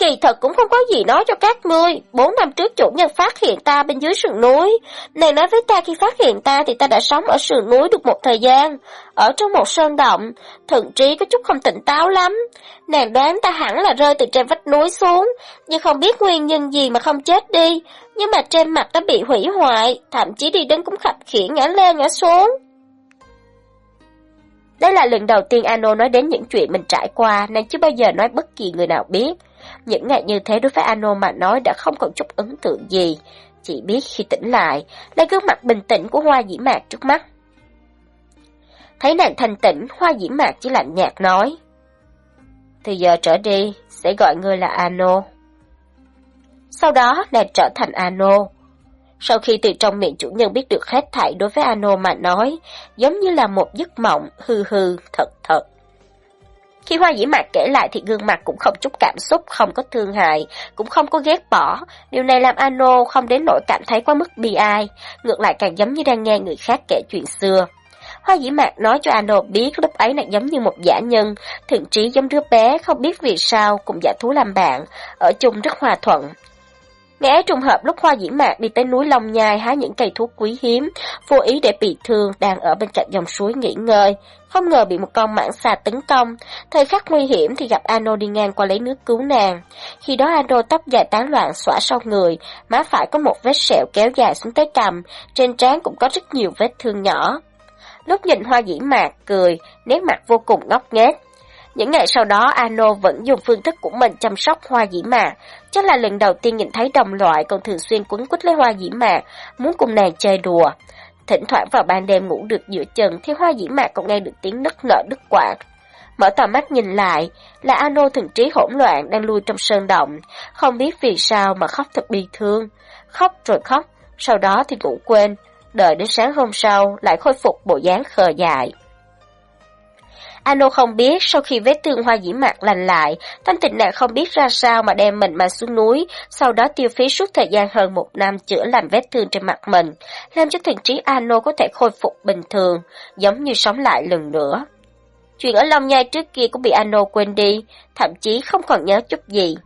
Kỳ thật cũng không có gì nói cho các ngươi. Bốn năm trước chủ nhân phát hiện ta bên dưới sườn núi. Nàng nói với ta khi phát hiện ta thì ta đã sống ở sườn núi được một thời gian. Ở trong một sơn động, thượng trí có chút không tỉnh táo lắm. Nàng đoán ta hẳn là rơi từ trên vách núi xuống, nhưng không biết nguyên nhân gì mà không chết đi. Nhưng mà trên mặt đã bị hủy hoại, thậm chí đi đứng cũng khập khiển ngã lên ngã xuống. Đây là lần đầu tiên Ano nói đến những chuyện mình trải qua, nàng chưa bao giờ nói bất kỳ người nào biết. Những ngày như thế đối với Ano mà nói đã không còn chút ấn tượng gì. Chỉ biết khi tỉnh lại, là gương mặt bình tĩnh của hoa dĩ mạc trước mắt. Thấy nàng thanh tĩnh, hoa dĩ mạc chỉ lạnh nhạt nói. Từ giờ trở đi, sẽ gọi ngươi là Ano. Sau đó, nàng trở thành Ano. Sau khi từ trong miệng chủ nhân biết được hết thảy đối với Ano mà nói, giống như là một giấc mộng, hư hư, thật thật. Khi Hoa Dĩ Mạc kể lại thì gương mặt cũng không chút cảm xúc, không có thương hại, cũng không có ghét bỏ. Điều này làm Ano không đến nỗi cảm thấy quá mức bi ai, ngược lại càng giống như đang nghe người khác kể chuyện xưa. Hoa Dĩ Mạc nói cho Ano biết lúc ấy nàng giống như một giả nhân, thượng trí giống đứa bé không biết vì sao cùng giả thú làm bạn, ở chung rất hòa thuận. Mẹ trùng hợp lúc Hoa Dĩ Mạc đi tới núi Long Nhai hái những cây thuốc quý hiếm, vô ý để bị thương đang ở bên cạnh dòng suối nghỉ ngơi, không ngờ bị một con mãng xà tấn công. Thời khắc nguy hiểm thì gặp Ano đi ngang qua lấy nước cứu nàng. Khi đó Ano tóc dài tán loạn xõa sau người, má phải có một vết sẹo kéo dài xuống tới cằm, trên trán cũng có rất nhiều vết thương nhỏ. Lúc nhìn Hoa Dĩ Mạc cười, nét mặt vô cùng ngốc nghếch. Những ngày sau đó, Ano vẫn dùng phương thức của mình chăm sóc hoa dĩ mạc. Chắc là lần đầu tiên nhìn thấy đồng loại còn thường xuyên quấn quýt lấy hoa dĩ mạc, muốn cùng nàng chơi đùa. Thỉnh thoảng vào ban đêm ngủ được giữa chân thì hoa dĩ mạc còn nghe được tiếng nấc nở đứt quạt. Mở tầm mắt nhìn lại, là Ano thần trí hỗn loạn đang lui trong sơn động, không biết vì sao mà khóc thật bi thương. Khóc rồi khóc, sau đó thì ngủ quên, đợi đến sáng hôm sau lại khôi phục bộ dáng khờ dại. Ano không biết sau khi vết thương hoa dĩ mạc lành lại, thanh tịnh nạn không biết ra sao mà đem mình mà xuống núi, sau đó tiêu phí suốt thời gian hơn một năm chữa lành vết thương trên mặt mình, làm cho thần trí Ano có thể khôi phục bình thường, giống như sống lại lần nữa. Chuyện ở Long Nhai trước kia cũng bị Ano quên đi, thậm chí không còn nhớ chút gì.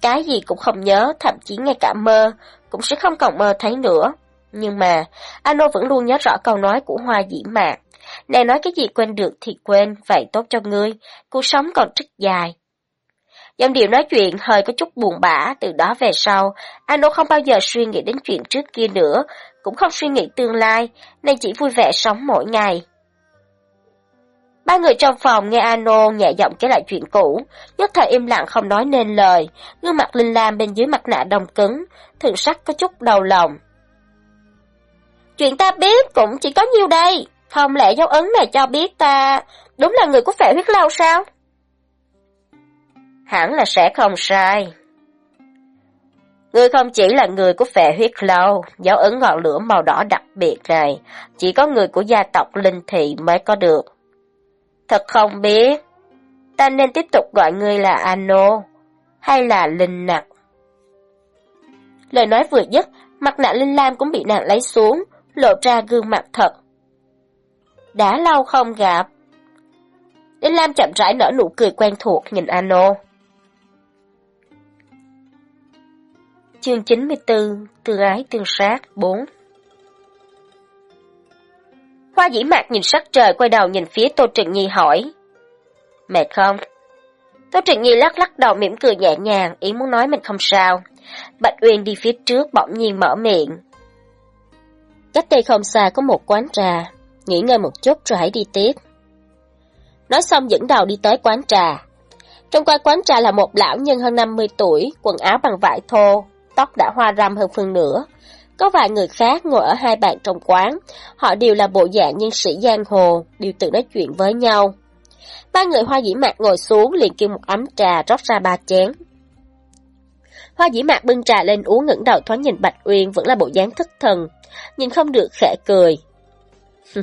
Cái gì cũng không nhớ, thậm chí ngay cả mơ, cũng sẽ không còn mơ thấy nữa. Nhưng mà, Ano vẫn luôn nhớ rõ câu nói của Hoa Dĩ Mạc. Nàng nói cái gì quên được thì quên, vậy tốt cho ngươi, cuộc sống còn rất dài. giọng điệu nói chuyện hơi có chút buồn bã, từ đó về sau, Ano không bao giờ suy nghĩ đến chuyện trước kia nữa, cũng không suy nghĩ tương lai, nên chỉ vui vẻ sống mỗi ngày. Ba người trong phòng nghe Ano nhẹ giọng kể lại chuyện cũ, nhất thời im lặng không nói nên lời, gương mặt Linh Lam bên dưới mặt nạ đồng cứng, thường sắc có chút đau lòng. Chuyện ta biết cũng chỉ có nhiêu đây. Không lẽ dấu ấn này cho biết ta đúng là người của phệ huyết lâu sao? Hẳn là sẽ không sai. Ngươi không chỉ là người của phệ huyết lâu, dấu ấn ngọn lửa màu đỏ đặc biệt này, chỉ có người của gia tộc Linh Thị mới có được. Thật không biết, ta nên tiếp tục gọi ngươi là Ano, hay là Linh Nặc? Lời nói vừa dứt, mặt nạ Linh Lam cũng bị nàng lấy xuống, lộ ra gương mặt thật, đã lâu không gặp. Đinh Lam chậm rãi nở nụ cười quen thuộc nhìn Ano. Chương 94 Tương ái tương sát 4 Hoa dĩ mạc nhìn sắc trời quay đầu nhìn phía Tô Trịnh Nhi hỏi. Mệt không? Tô Trịnh Nhi lắc lắc đầu mỉm cười nhẹ nhàng, ý muốn nói mình không sao. Bạch Uyên đi phía trước bỗng nhiên mở miệng. Cách đây không xa có một quán trà, nghỉ ngơi một chút rồi hãy đi tiếp. Nói xong dẫn đầu đi tới quán trà. Trong quán quán trà là một lão nhân hơn 50 tuổi, quần áo bằng vải thô, tóc đã hoa râm hơn phần nửa. Có vài người khác ngồi ở hai bàn trong quán, họ đều là bộ dạng nhân sĩ giang hồ, đều tự nói chuyện với nhau. Ba người hoa dĩ mạc ngồi xuống liền kêu một ấm trà rót ra ba chén. Hoa dĩ mạc bưng trà lên uống ngẩng đầu thoáng nhìn Bạch Uyên vẫn là bộ dáng thất thần, nhìn không được khẽ cười.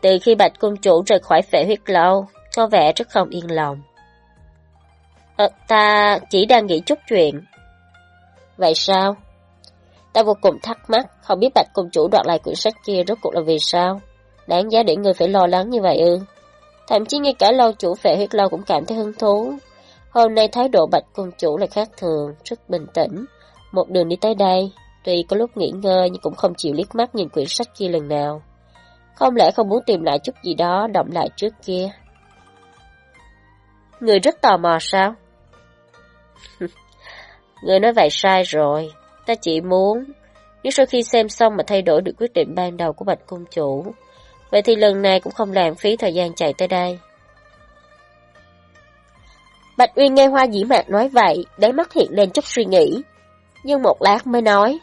Từ khi Bạch Cung Chủ rời khỏi phệ huyết lâu, có vẻ rất không yên lòng. Ờ, ta chỉ đang nghĩ chút chuyện. Vậy sao? Ta vô cùng thắc mắc, không biết Bạch Cung Chủ đoạt lại quyển sách kia rốt cuộc là vì sao? Đáng giá để người phải lo lắng như vậy ư? Thậm chí ngay cả lâu chủ phệ huyết lâu cũng cảm thấy hứng thú. Hôm nay thái độ Bạch Cung Chủ là khác thường, rất bình tĩnh. Một đường đi tới đây, tuy có lúc nghỉ ngơi nhưng cũng không chịu liếc mắt nhìn quyển sách kia lần nào. Không lẽ không muốn tìm lại chút gì đó động lại trước kia? Người rất tò mò sao? Người nói vậy sai rồi. Ta chỉ muốn, nếu sau khi xem xong mà thay đổi được quyết định ban đầu của Bạch Cung Chủ, vậy thì lần này cũng không lãng phí thời gian chạy tới đây. Bạch Uyên nghe Hoa Dĩ Mạc nói vậy, đáy mắt hiện lên chút suy nghĩ. Nhưng một lát mới nói.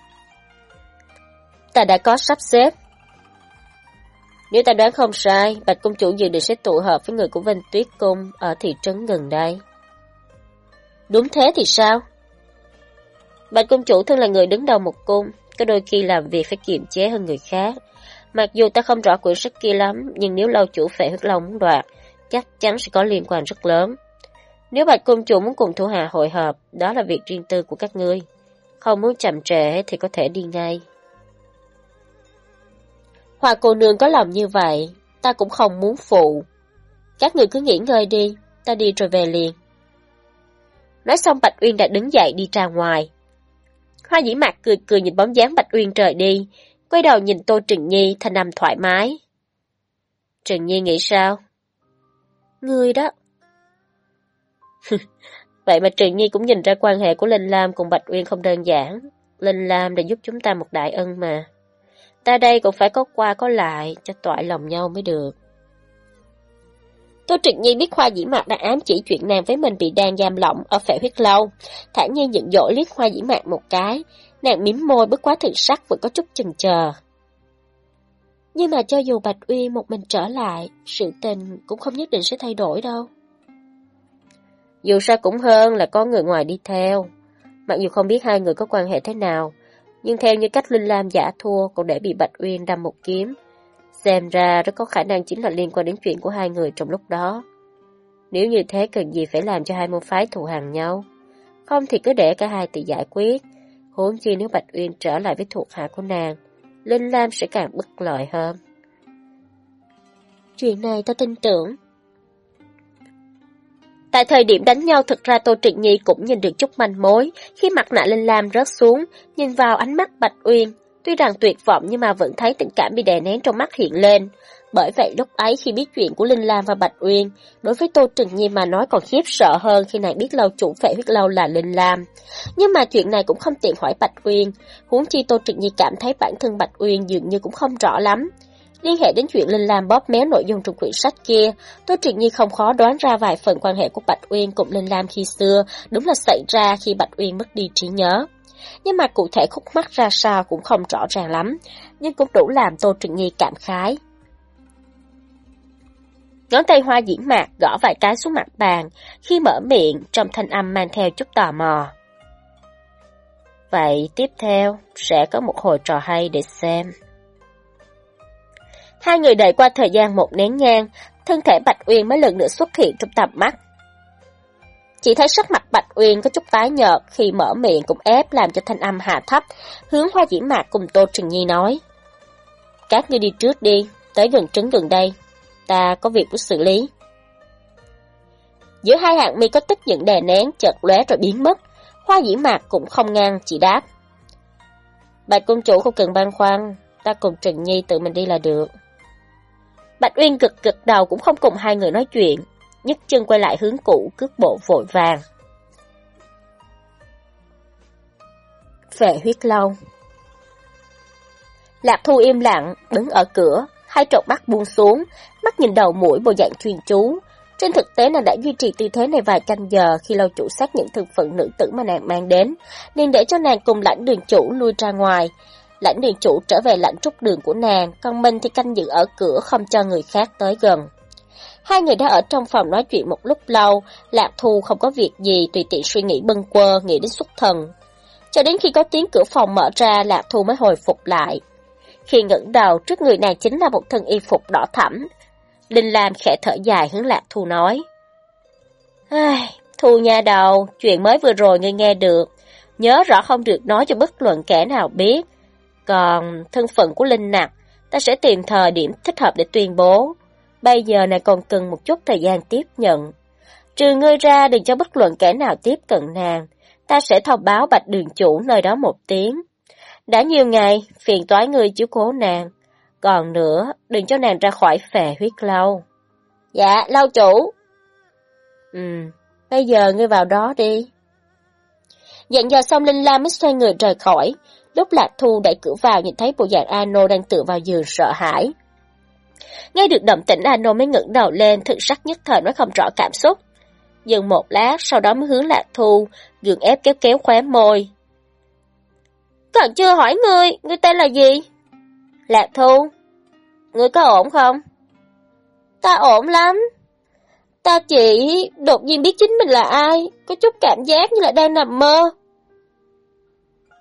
Ta đã có sắp xếp. Nếu ta đoán không sai, Bạch Công Chủ dự định sẽ tụ hợp với người của Vinh Tuyết Cung ở thị trấn gần đây. Đúng thế thì sao? Bạch Công Chủ thân là người đứng đầu một cung, có đôi khi làm việc phải kiềm chế hơn người khác. Mặc dù ta không rõ quyển sách kia lắm, nhưng nếu lâu chủ phệ huyết long muốn đoạt, chắc chắn sẽ có liên quan rất lớn. Nếu Bạch Công Chủ muốn cùng Thủ Hà hội hợp, đó là việc riêng tư của các ngươi. Không muốn chậm trễ thì có thể đi ngay. Hoa cô nương có lòng như vậy, ta cũng không muốn phụ. Các người cứ nghỉ ngơi đi, ta đi rồi về liền. Nói xong Bạch Uyên đã đứng dậy đi ra ngoài. Hoa dĩ mạc cười cười nhìn bóng dáng Bạch Uyên rời đi, quay đầu nhìn Tô Trừng Nhi thanh âm thoải mái. Trừng Nhi nghĩ sao? Ngươi đó. Vậy mà Trừng Nhi cũng nhìn ra quan hệ của Linh Lam cùng Bạch Uyên không đơn giản. Linh Lam đã giúp chúng ta một đại ân mà. Ta đây cũng phải có qua có lại, cho toại lòng nhau mới được. Tô Trịnh Nhi biết Hoa Dĩ Mạc đã ám chỉ chuyện nàng với mình bị đang giam lỏng ở phệ huyết lâu. Thản nhiên giận dỗi liếc Hoa Dĩ Mạc một cái, nàng mím môi bước quá thử sắc vẫn có chút chần chờ. Nhưng mà cho dù Bạch Uy một mình trở lại, sự tình cũng không nhất định sẽ thay đổi đâu. Dù sao cũng hơn là có người ngoài đi theo. Mặc dù không biết hai người có quan hệ thế nào, nhưng theo như cách Linh Lam giả thua còn để bị Bạch Uyên đâm một kiếm. Xem ra rất có khả năng chính là liên quan đến chuyện của hai người trong lúc đó. Nếu như thế cần gì phải làm cho hai môn phái thù hàng nhau. Không thì cứ để cả hai tự giải quyết. Huống chi nếu Bạch Uyên trở lại với thuộc hạ của nàng, Linh Lam sẽ càng bất lợi hơn. Chuyện này ta tin tưởng, Tại thời điểm đánh nhau thực ra Tô Trịnh Nhi cũng nhìn được chút manh mối, khi mặt nạ Linh Lam rớt xuống, nhìn vào ánh mắt Bạch Uyên, tuy rằng tuyệt vọng nhưng mà vẫn thấy tình cảm bị đè nén trong mắt hiện lên. Bởi vậy lúc ấy khi biết chuyện của Linh Lam và Bạch Uyên, đối với Tô Trịnh Nhi mà nói còn khiếp sợ hơn khi nàng biết lâu chủ phệ huyết lâu là Linh Lam. Nhưng mà chuyện này cũng không tiện hỏi Bạch Uyên, huống chi Tô Trịnh Nhi cảm thấy bản thân Bạch Uyên dường như cũng không rõ lắm. Liên hệ đến chuyện Linh Lam bóp méo nội dung trong quyển sách kia, Tô Triệt Nhi không khó đoán ra vài phần quan hệ của Bạch Uyên cùng Linh Lam khi xưa, đúng là xảy ra khi Bạch Uyên mất đi trí nhớ. Nhưng mà cụ thể khúc mắc ra sao cũng không rõ ràng lắm, nhưng cũng đủ làm Tô Triệt Nhi cảm khái. Ngón tay hoa diễn mạc gõ vài cái xuống mặt bàn, khi mở miệng trong thanh âm mang theo chút tò mò. Vậy tiếp theo sẽ có một hồi trò hay để xem. Hai người đợi qua thời gian một nén nhang, thân thể Bạch Uyên mới lần nữa xuất hiện trong tầm mắt. Chỉ thấy sắc mặt Bạch Uyên có chút tái nhợt khi mở miệng cũng ép làm cho thanh âm hạ thấp, hướng hoa dĩ mạc cùng Tô Trừng Nhi nói. Các ngươi đi trước đi, tới gần trấn gần đây, ta có việc muốn xử lý. Giữa hai hạng mi có tức giận đè nén, chợt lóe rồi biến mất, hoa dĩ mạc cũng không ngang, chỉ đáp. Bạch công chủ không cần băn khoăn, ta cùng Trừng Nhi tự mình đi là được. Bạch Uyên cực cực đầu cũng không cùng hai người nói chuyện, nhấc chân quay lại hướng cũ cước bộ vội vàng. Về huyết lâu Lạc Thu im lặng, đứng ở cửa, hai trọc mắt buông xuống, mắt nhìn đầu mũi bộ dạng chuyên chú. Trên thực tế nàng đã duy trì tư thế này vài canh giờ khi lâu chủ xác nhận thực phận nữ tử mà nàng mang đến, nên để cho nàng cùng lãnh đường chủ lui ra ngoài. Lãnh đường chủ trở về lãnh trúc đường của nàng, còn mình thì canh giữ ở cửa không cho người khác tới gần. Hai người đã ở trong phòng nói chuyện một lúc lâu, Lạc Thu không có việc gì tùy tiện suy nghĩ bâng quơ, nghĩ đến xuất thần. Cho đến khi có tiếng cửa phòng mở ra, Lạc Thu mới hồi phục lại. Khi ngẩng đầu, trước người nàng chính là một thân y phục đỏ thẫm. Linh Lam khẽ thở dài hướng Lạc Thu nói. Ai, Thu nha đầu, chuyện mới vừa rồi ngươi nghe được. Nhớ rõ không được nói cho bất luận kẻ nào biết. Còn thân phận của Linh Nặc, ta sẽ tìm thời điểm thích hợp để tuyên bố. Bây giờ này còn cần một chút thời gian tiếp nhận. Trừ ngươi ra đừng cho bất luận kẻ nào tiếp cận nàng. Ta sẽ thông báo bạch đường chủ nơi đó một tiếng. Đã nhiều ngày, phiền toái ngươi chiếu cố nàng. Còn nữa, đừng cho nàng ra khỏi phè huyết lâu. Dạ, lâu chủ. Ừ, bây giờ ngươi vào đó đi. Dặn dò xong Linh Lam mới xoay người rời khỏi. Lúc Lạc Thu đẩy cửa vào nhìn thấy bộ dạng Ano đang tựa vào giường sợ hãi. Nghe được động tĩnh Ano mới ngẩng đầu lên, thực sắc nhất thời nói không rõ cảm xúc. Dừng một lát, sau đó mới hướng Lạc Thu, gượng ép kéo kéo khóe môi. Còn chưa hỏi ngươi, ngươi tên là gì? Lạc Thu, ngươi có ổn không? Ta ổn lắm. Ta chỉ đột nhiên biết chính mình là ai, có chút cảm giác như là đang nằm mơ.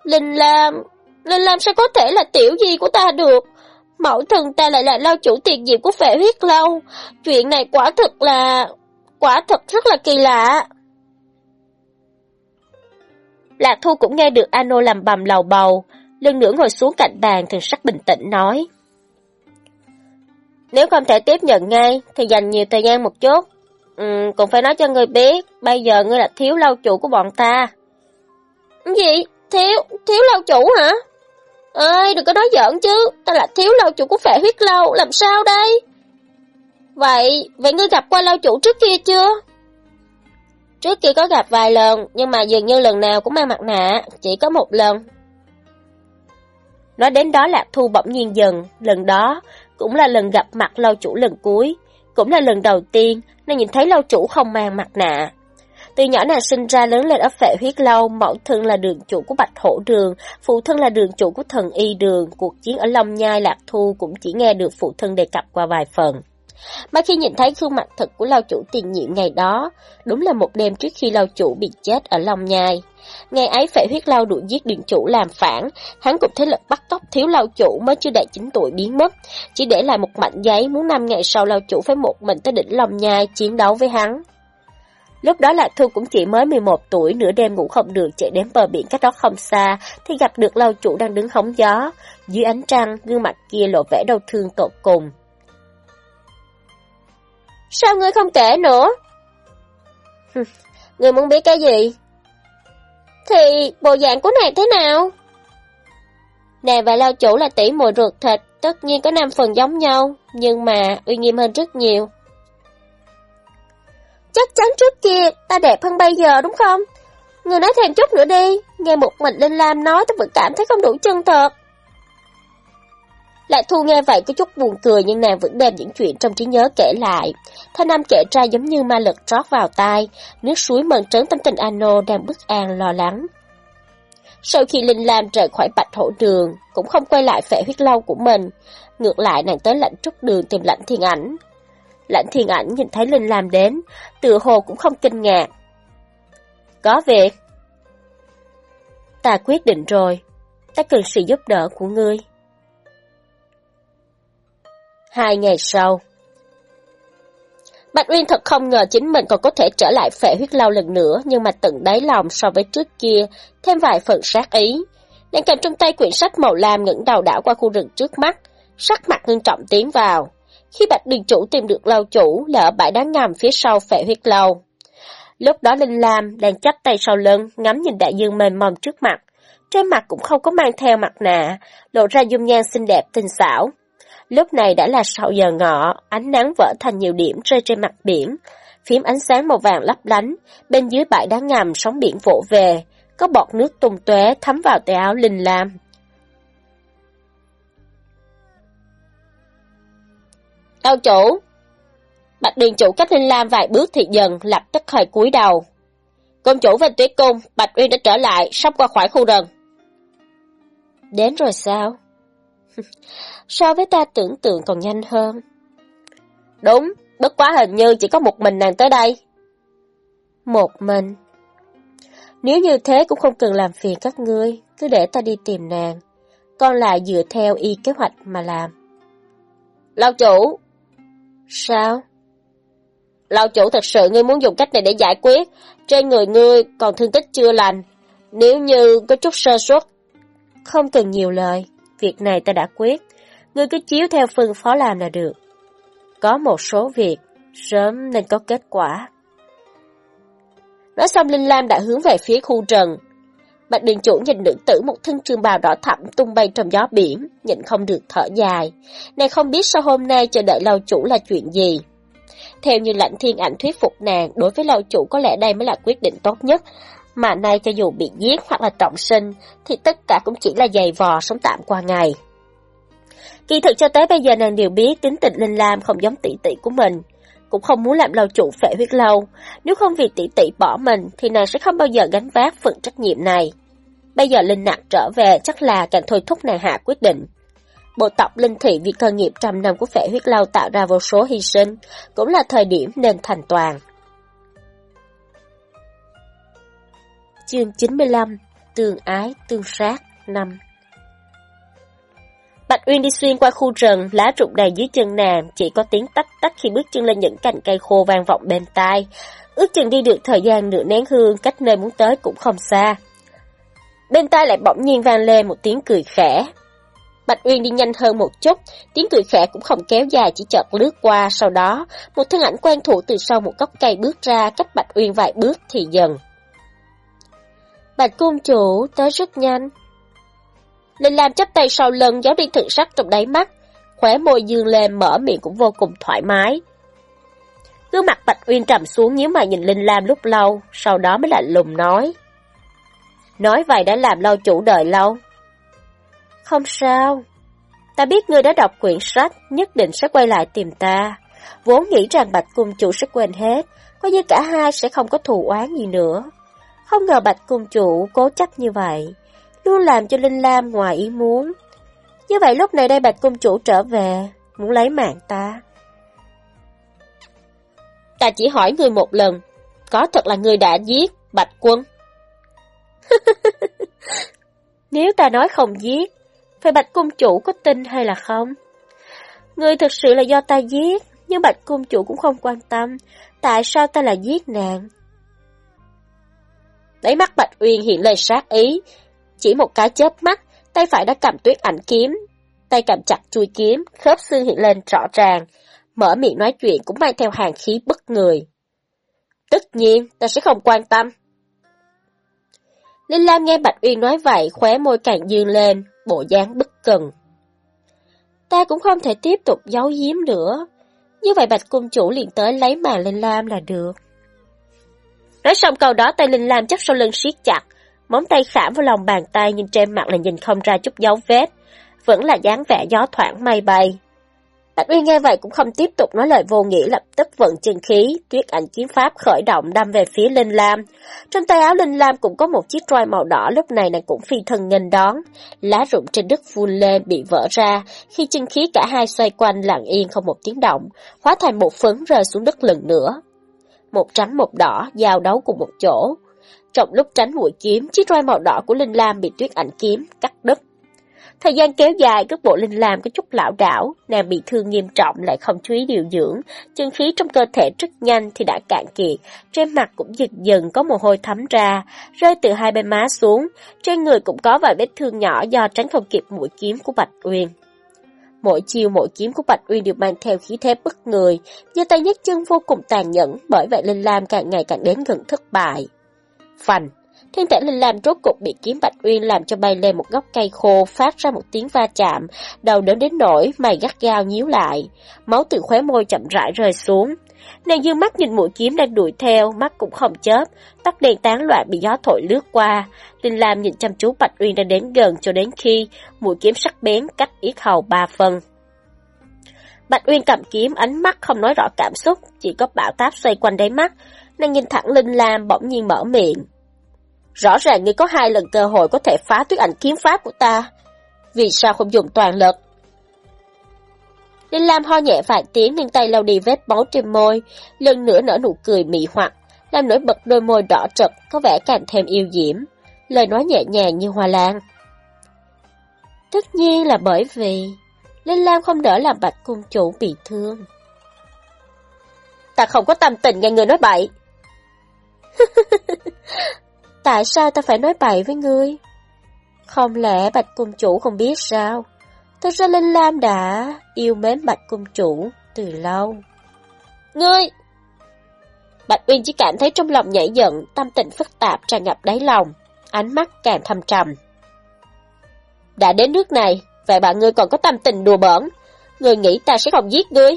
Linh Lam, Linh Lam sao có thể là tiểu gì của ta được? Mẫu thân ta lại là lao chủ tiền diệp của phệ huyết lâu. Chuyện này quả thực là... quả thật rất là kỳ lạ. Lạc Thu cũng nghe được Ano làm bầm lầu bầu, lần nữa ngồi xuống cạnh bàn thần sắc bình tĩnh nói. Nếu không thể tiếp nhận ngay, thì dành nhiều thời gian một chút. Ừ, cũng phải nói cho người biết, bây giờ ngươi là thiếu lâu chủ của bọn ta. Gì? Thiếu, thiếu lâu chủ hả? Ơi, đừng có nói giỡn chứ, ta là thiếu lâu chủ của phệ huyết lâu, làm sao đây? Vậy, vậy ngươi gặp qua lâu chủ trước kia chưa? Trước kia có gặp vài lần, nhưng mà dường như lần nào cũng mang mặt nạ, chỉ có một lần. Nói đến đó Lạc Thu bỗng nhiên dần, lần đó cũng là lần gặp mặt lâu chủ lần cuối, cũng là lần đầu tiên nàng nhìn thấy lâu chủ không mang mặt nạ. Từ nhỏ nàng sinh ra lớn lên ở phệ huyết lâu, mẫu thân là đường chủ của Bạch Hổ Đường, phụ thân là đường chủ của thần Y Đường, cuộc chiến ở Long Nhai Lạc Thu cũng chỉ nghe được phụ thân đề cập qua vài phần. Mà khi nhìn thấy khuôn mặt thật của lao chủ tiền nhiệm ngày đó, đúng là một đêm trước khi lao chủ bị chết ở Long Nhai. Ngày ấy phệ huyết lao đuổi giết đường chủ làm phản, hắn cục thế lực bắt cóc thiếu lao chủ mới chưa đầy 9 tuổi biến mất, chỉ để lại một mảnh giấy muốn năm ngày sau lao chủ phải một mình tới đỉnh Long Nhai chiến đấu với hắn. Lúc đó Lạc Thu cũng chỉ mới 11 tuổi, nửa đêm ngủ không được chạy đến bờ biển cách đó không xa, thì gặp được lau chủ đang đứng hóng gió. Dưới ánh trăng, gương mặt kia lộ vẻ đau thương tột cùng. Sao ngươi không kể nữa? ngươi muốn biết cái gì? Thì bộ dạng của nàng thế nào? Nàng và lao chủ là tỷ muội ruột thịt, tất nhiên có năm phần giống nhau, nhưng mà uy nghiêm hơn rất nhiều. Chắc chắn trước kia ta đẹp hơn bây giờ đúng không? Người nói thêm chút nữa đi, nghe một mình Linh Lam nói ta vẫn cảm thấy không đủ chân thật. Lại Thu nghe vậy có chút buồn cười nhưng nàng vẫn đem những chuyện trong trí nhớ kể lại. Thanh Nam kể ra giống như ma lực trót vào tai, nước suối mần trớn tâm tình Ano đang bất an lo lắng. Sau khi Linh Lam rời khỏi bạch hổ đường, cũng không quay lại phệ huyết lâu của mình. Ngược lại nàng tới lạnh trúc đường tìm lạnh thiên ảnh lãnh thiên ảnh nhìn thấy Linh Lam đến, tự hồ cũng không kinh ngạc. Có việc. Ta quyết định rồi, ta cần sự giúp đỡ của ngươi. Hai ngày sau Bạch Uyên thật không ngờ chính mình còn có thể trở lại phệ huyết lâu lần nữa, nhưng mà tận đáy lòng so với trước kia, thêm vài phần sát ý. Nàng cầm trong tay quyển sách màu lam ngẩng đầu đảo qua khu rừng trước mắt, sắc mặt ngưng trọng tiến vào. Khi Bạch Đường Chủ tìm được lao chủ là ở bãi đá ngầm phía sau phệ huyết lâu. Lúc đó Linh Lam đang chắp tay sau lưng, ngắm nhìn đại dương mênh mông trước mặt. Trên mặt cũng không có mang theo mặt nạ, lộ ra dung nhan xinh đẹp tinh xảo. Lúc này đã là 6 giờ ngọ, ánh nắng vỡ thành nhiều điểm rơi trên mặt biển. Phím ánh sáng màu vàng lấp lánh, bên dưới bãi đá ngầm sóng biển vỗ về, có bọt nước tung tóe thấm vào tay áo Linh Lam. Đau chủ! Bạch Điền Chủ cách Linh Lam vài bước thì dần, lập tức hơi cúi đầu. Công chủ Vinh Tuyết Cung, Bạch Uyên đã trở lại, sắp qua khỏi khu rừng. Đến rồi sao? so với ta tưởng tượng còn nhanh hơn. Đúng, bất quá hình như chỉ có một mình nàng tới đây. Một mình? Nếu như thế cũng không cần làm phiền các ngươi, cứ để ta đi tìm nàng. Còn lại dựa theo y kế hoạch mà làm. Lão chủ! Sao? Lão chủ thật sự ngươi muốn dùng cách này để giải quyết. Trên người ngươi còn thương tích chưa lành. Nếu như có chút sơ suất. Không cần nhiều lời. Việc này ta đã quyết. Ngươi cứ chiếu theo phương phó làm là được. Có một số việc, sớm nên có kết quả. Nói xong, Linh Lam đã hướng về phía khu trần. Bạch đường Chủ nhìn nữ tử một thân trường bào đỏ thẳm tung bay trong gió biển, nhìn không được thở dài. Nàng không biết sao hôm nay chờ đợi lâu chủ là chuyện gì. Theo như lãnh thiên ảnh thuyết phục nàng, đối với lâu chủ có lẽ đây mới là quyết định tốt nhất. Mà nay cho dù bị giết hoặc là trọng sinh, thì tất cả cũng chỉ là giày vò sống tạm qua ngày. Kỳ thực cho tới bây giờ nàng đều biết tính tình Linh Lam không giống tỷ tỷ của mình, cũng không muốn làm lâu chủ phệ huyết lâu. Nếu không vì tỷ tỷ bỏ mình thì nàng sẽ không bao giờ gánh vác phần trách nhiệm này. Bây giờ Linh Nặc trở về chắc là càng thôi thúc nàng hạ quyết định. Bộ tộc Linh Thị vì cơ nghiệp trăm năm của phệ huyết lâu tạo ra vô số hy sinh, cũng là thời điểm nên thành toàn. Chương 95 Tương ái, tương sát, năm Bạch Uyên đi xuyên qua khu rừng, lá rụng đầy dưới chân nàng, chỉ có tiếng tách tách khi bước chân lên những cành cây khô vang vọng bên tai. Ước chừng đi được thời gian nửa nén hương, cách nơi muốn tới cũng không xa. Bên tai lại bỗng nhiên vang lên một tiếng cười khẽ. Bạch Uyên đi nhanh hơn một chút, tiếng cười khẽ cũng không kéo dài chỉ chợt lướt qua, sau đó, một thân ảnh quen thuộc từ sau một gốc cây bước ra, cách Bạch Uyên vài bước thì dần. Bạch cung chủ tới rất nhanh. Linh Lam chấp tay sau lưng giấu đi thử sắc trong đáy mắt, khóe môi dương lên mở miệng cũng vô cùng thoải mái. Gương mặt Bạch Uyên trầm xuống nhíu mày nhìn Linh Lam lúc lâu, sau đó mới lạnh lùng nói. Nói vậy đã làm lâu chủ đợi lâu. Không sao, ta biết ngươi đã đọc quyển sách, nhất định sẽ quay lại tìm ta. Vốn nghĩ rằng Bạch Cung Chủ sẽ quên hết, coi như cả hai sẽ không có thù oán gì nữa. Không ngờ Bạch Cung Chủ cố chấp như vậy, luôn làm cho Linh Lam ngoài ý muốn. Như vậy lúc này đây Bạch Cung Chủ trở về, muốn lấy mạng ta. Ta chỉ hỏi người một lần, có thật là người đã giết Bạch Quân? Nếu ta nói không giết, phải Bạch Cung Chủ có tin hay là không? Người thực sự là do ta giết, nhưng Bạch Cung Chủ cũng không quan tâm, tại sao ta lại giết nàng? Đáy mắt Bạch Uyên hiện lên sát ý, chỉ một cái chớp mắt, tay phải đã cầm tuyết ảnh kiếm, tay cầm chặt chui kiếm, khớp xương hiện lên rõ ràng, mở miệng nói chuyện cũng mang theo hàng khí bất người. Tất nhiên, ta sẽ không quan tâm. Linh Lam nghe Bạch Uyên nói vậy, khóe môi càng dương lên, bộ dáng bất cần. Ta cũng không thể tiếp tục giấu giếm nữa. Như vậy Bạch Cung Chủ liền tới lấy màn Linh Lam là được. Nói xong câu đó tay Linh Lam chắc sau lưng siết chặt, móng tay khảm vào lòng bàn tay nhưng trên mặt là nhìn không ra chút dấu vết. Vẫn là dáng vẻ gió thoảng mây bay. Bạch uy nghe vậy cũng không tiếp tục nói lời vô nghĩa lập tức vận chân khí, tuyết ảnh kiếm pháp khởi động đâm về phía Linh Lam. Trong tay áo Linh Lam cũng có một chiếc roi màu đỏ lúc này nàng cũng phi thân nghênh đón. Lá rụng trên đất phun lên bị vỡ ra, khi chân khí cả hai xoay quanh lặng yên không một tiếng động, hóa thành một phấn rơi xuống đất lần nữa. Một trắng một đỏ, giao đấu cùng một chỗ. Trong lúc tránh mũi kiếm, chiếc roi màu đỏ của Linh Lam bị tuyết ảnh kiếm cắt đứt. Thời gian kéo dài, cước bộ Linh làm có chút lão đảo, nàng bị thương nghiêm trọng lại không chú ý điều dưỡng, chân khí trong cơ thể rất nhanh thì đã cạn kiệt, trên mặt cũng dần dần có mồ hôi thấm ra, rơi từ hai bên má xuống, trên người cũng có vài vết thương nhỏ do tránh không kịp mũi kiếm của Bạch Uyên. Mỗi chiều mỗi kiếm của Bạch Uyên đều mang theo khí thế bức người, giơ tay nhấc chân vô cùng tàn nhẫn, bởi vậy Linh Lam càng ngày càng đến gần thất bại. Phành, Thiên thể Linh Lam rốt cục bị kiếm Bạch Uyên làm cho bay lên một gốc cây khô, phát ra một tiếng va chạm, đầu đớn đến nổi mày gắt gao nhíu lại, máu từ khóe môi chậm rãi rơi xuống. Nàng dương mắt nhìn mũi kiếm đang đuổi theo, mắt cũng không chớp, tóc đen tán loạn bị gió thổi lướt qua. Linh Lam nhìn chăm chú Bạch Uyên đang đến gần cho đến khi mũi kiếm sắc bén cách yết hầu ba phân. Bạch Uyên cầm kiếm, ánh mắt không nói rõ cảm xúc, chỉ có bão táp xoay quanh đáy mắt. Nàng nhìn thẳng Linh Lam bỗng nhiên mở miệng. Rõ ràng ngươi có hai lần cơ hội có thể phá tuyết ảnh kiếm pháp của ta. Vì sao không dùng toàn lực? Linh Lam ho nhẹ vài tiếng nâng tay lau đi vết máu trên môi, lần nữa nở nụ cười mị hoặc, làm nổi bật đôi môi đỏ trật, có vẻ càng thêm yêu diễm. Lời nói nhẹ nhàng như hoa lan. Tất nhiên là bởi vì Linh Lam không đỡ làm bạch cung chủ bị thương. Ta không có tâm tình nghe người nói bậy. Tại sao ta phải nói bậy với ngươi? Không lẽ bạch cung chủ không biết sao? Thật ra Linh Lam đã yêu mến bạch cung chủ từ lâu. Ngươi! Bạch Uyên chỉ cảm thấy trong lòng nhảy giận, tâm tình phức tạp tràn ngập đáy lòng, ánh mắt càng thâm trầm. Đã đến nước này, vậy bạn ngươi còn có tâm tình đùa bỡn, ngươi nghĩ ta sẽ không giết ngươi?